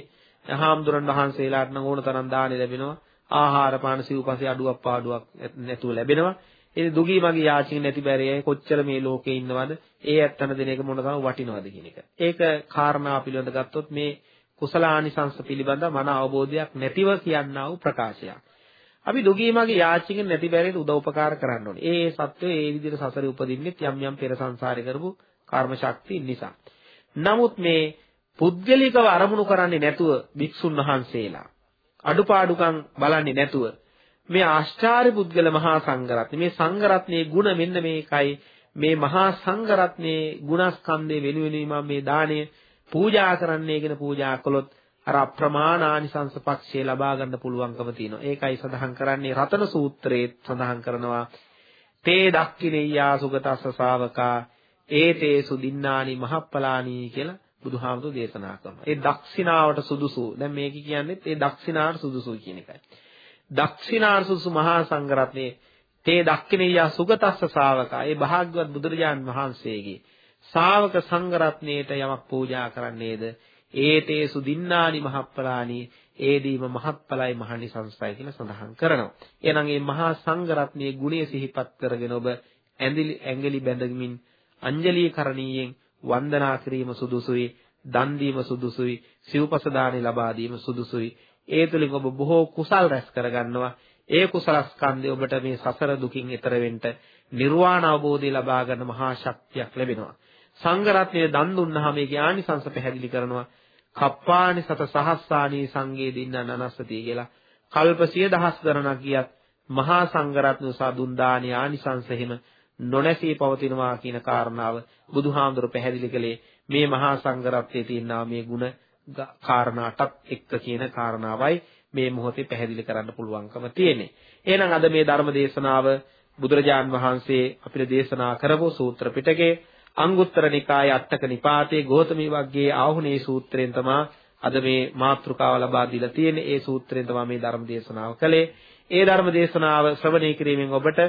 හාමුදුරන් වහන්සේලාට නම් ඕන තරම් දානෙ ලැබෙනවා. ආහාර පාන සිව්පස්සේ අඩුවක් පාඩුවක් නැතුව ලැබෙනවා. ඒ දුගී මගේ යාචින් නැති බැරේ කොච්චර මේ ලෝකේ ඉන්නවද? ඒ ඇත්තන දෙන එක මොන තරම් වටිනවද කියන එක. ඒක කාරණා පිළිබඳ ගත්තොත් මේ කුසලානිසංස පිළිබඳ මන අවබෝධයක් නැතිව කියන්නා වූ ප්‍රකාශයක්. අපි දුගී මගේ යාචිකෙන් නැති බැරිද උදව් උපකාර කරන්න ඕනේ. ඒ සත්වය ඒ විදිහට සසරේ උපදින්නෙත් යම් යම් පෙර සංසාරේ කරපු කර්ම ශක්තිය නිසා. නමුත් මේ පුද්ගලිකව අරමුණු කරන්නේ නැතුව භික්ෂුන් වහන්සේලා අඩුපාඩුකම් බලන්නේ නැතුව මේ ආශ්චාර්ය පුද්ගල මහා සංඝරත්නය මේ සංඝරත්නයේ ಗುಣ මෙන්න මේකයි මේ මහා සංඝරත්නයේ ගුණස්කන්ධය වෙනුවෙනුයි මම මේ දාණය පූජා කරන්නේ කියන පූජා කළොත් අර අප්‍රමාණානිසංස පක්ෂේ ලබා ගන්න පුළුවන්කම තියෙනවා. ඒකයි සඳහන් කරන්නේ රතන සූත්‍රයේ සඳහන් කරනවා තේ දක්ඛිනෙය්‍යා සුගතස්ස ශාවකා ඒතේසු දින්නානි මහප්පලානි කියලා බුදුහාමුදුරු දේශනා කරනවා. ඒ දක්ෂිනාවට සුදුසු. දැන් මේක කියන්නේ ඒ දක්ෂිනාවට සුදුසු කියන එකයි. දක්ෂිනාට සුදුසු මහා සංඝරත්නයේ තේ දක්ඛිනෙය්‍යා සුගතස්ස ශාවකා. ඒ භාග්‍යවත් බුදුරජාන් වහන්සේගේ ශාවක සංඝරත්නයට යමක් පූජා කරන්නේද ඒතේසු දින්නානි මහප්පලානි ඒදීම මහත්ඵලයි මහනිසංසයි කියලා සඳහන් කරනවා. එහෙනම් මේ මහා සංඝරත්නයේ ගුණය සිහිපත් කරගෙන ඔබ ඇඟිලි ඇඟිලි බැඳගමින් අංජලී කරණීයෙන් වන්දනා කිරීම සුදුසුයි, දන් දීම සුදුසුයි, සිව්පස දාණි ලබා දීම සුදුසුයි. ඒ තුලින් ඔබ බොහෝ කුසල් රැස් කරගන්නවා. ඒ කුසල ස්කන්ධය ඔබට මේ සසර දුකින් එතර වෙන්න නිර්වාණ අවබෝධය ලබා ගන්න මහා ශක්තියක් ලැබෙනවා. සංඝ රත්නය දන් දුන්නාම ඒකේ ආනිසංස පැහැදිලි කරනවා. කප්පානි සත සහස්සානි සංගේ දින්න නනස්සති කියලා. කල්ප සිය දහස් ගණනක් ගියත් මහා සංඝ රත්න උසා දුන් දානි ආනිසංස හිම නොනැසී පවතිනවා කියන කාරණාව බුදුහාමුදුර පැහැදිලි කළේ මේ මහා සංඝ රත්නයේ තියෙනා මේ ಗುಣ කාරණාටත් එක්ක කියන කාරණාවයි මේ මොහොතේ පැහැදිලි කරන්න පුළුවන්කම තියෙන්නේ. එහෙනම් අද මේ ධර්ම දේශනාව බුදුරජාන් වහන්සේ අපිට දේශනා කරපු සූත්‍ර පිටකේ අංගුත්තර නිකායේ අටක නිපාතේ ගෝතමී වග්ගයේ ආහුනේ සූත්‍රයෙන් තමයි අද මේ මාතෘකාව ලබා දීලා තියෙන්නේ. ඒ සූත්‍රයෙන් තමයි මේ ධර්ම දේශනාව කළේ. ඒ ධර්ම දේශනාව ශ්‍රවණය කිරීමෙන් ඔබට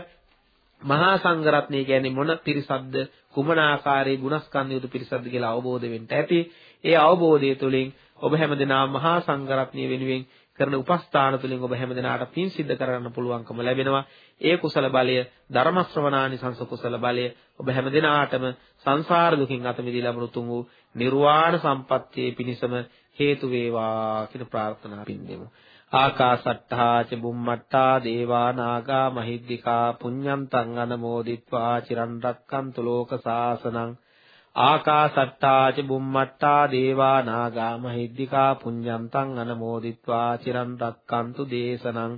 මහා සංඝරත්නය කියන්නේ මොන පිරිසක්ද කුමන ආකාරයේ ගුණස්කන්ධ යුතු පිරිසක්ද කියලා අවබෝධ වෙන්න ඇති. ඒ අවබෝධය තුළින් ඔබ හැමදෙනා මහා සංඝරත්නය වෙනුවෙන් කරන උපස්ථාන තුලින් ඔබ හැමදෙනාට පින් සිද්ධ කරගන්න පුළුවන්කම ලැබෙනවා. ඒ කුසල බලය ධර්ම ශ්‍රවණානිසංස කුසල බලය ඔබ හැමදෙනාටම සංසාර දුකින් අත මිදී ලැබුණු තුන් වූ නිර්වාණ සම්පත්තියේ පිණසම හේතු වේවා කියන ප්‍රාර්ථනා පින්නෙමු. ආකාසට්ඨා ච බුම්මට්ඨා දේවා නාග මහිද්దికා පුඤ්ඤන්තං අනමෝදිත්වා චිරන් රැක්කන්තු ලෝක සාසනං ආකාසත්තා ච බුම්මත්තා දේවා නාග මහිද්దికා පුඤ්ඤන්තං අනමෝදිත්වා චිරන් රක්칸තු දේශනං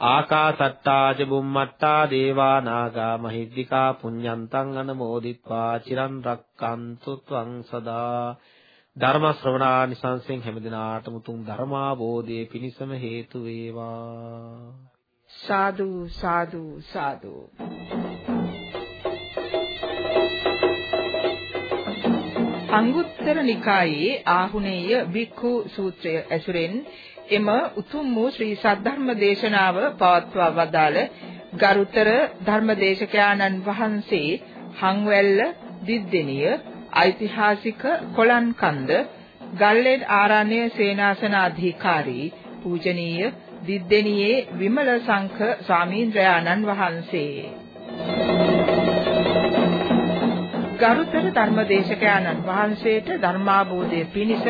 ආකාසත්තා ච බුම්මත්තා දේවා නාග මහිද්దికා පුඤ්ඤන්තං අනමෝදිත්වා චිරන් රක්칸තු ත්වං සදා ධර්ම ශ්‍රවණානිසංසෙන් හැමදිනාටම උතුම් ධර්මාභෝධයේ පිණසම හේතු වේවා. සාදු සාදු සාදු. අංගුත්තර නිකායේ ආහුනේය බික්ඛු සූත්‍රය ඇසුරෙන් එම උතුම් වූ ශ්‍රී සද්ධර්ම දේශනාව පවත්වා වදාළ ගරුතර ධර්මදේශකයාණන් වහන්සේ හංවැල්ල දිද්දෙනිය ඓතිහාසික කොලන්කන්ද ගල්ලෙන් ආරණ්‍ය සේනාසනාධිකාරී පූජනීය දිද්දෙනියේ විමල සංඝ ස්වාමීන්ද්‍රයාණන් වහන්සේ. ගරුතර ධර්මදේශකයන්න් වහන්සේට ධර්මාභෝධය පිණිස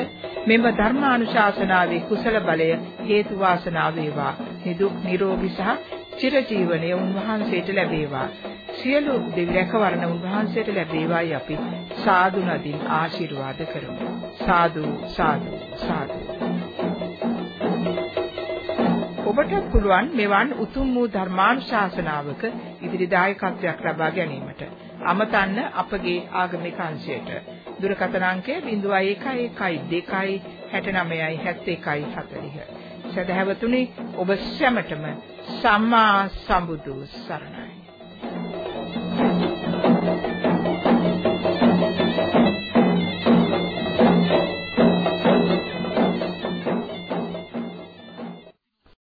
මෙම ධර්මානුශාසනාවේ කුසල බලය හේතු වාසනා වේවා. නිදුක් නිරෝගී සහ චිරජීවනයේ උන්වහන්සේට ලැබේවා. සියලු දෙවි රැකවරණ උන්වහන්සේට ලැබේවායි අපි සාදු නදින් ආශිර්වාද කරමු. සාදු සාදු සාදු. ඔබට පුළුවන් මෙවන් උතුම් වූ ධර්මානුශාසනාවක ඉදිරි දායකත්වයක් ලබා ගැනීමට. අමතන්න අපගේ ආගමික අංශයට. දුරකථන අංකය 0112 69 71 40 සදහැවතුනි ඔබ සැමටම සම්මා සම්බුදු සරණයි.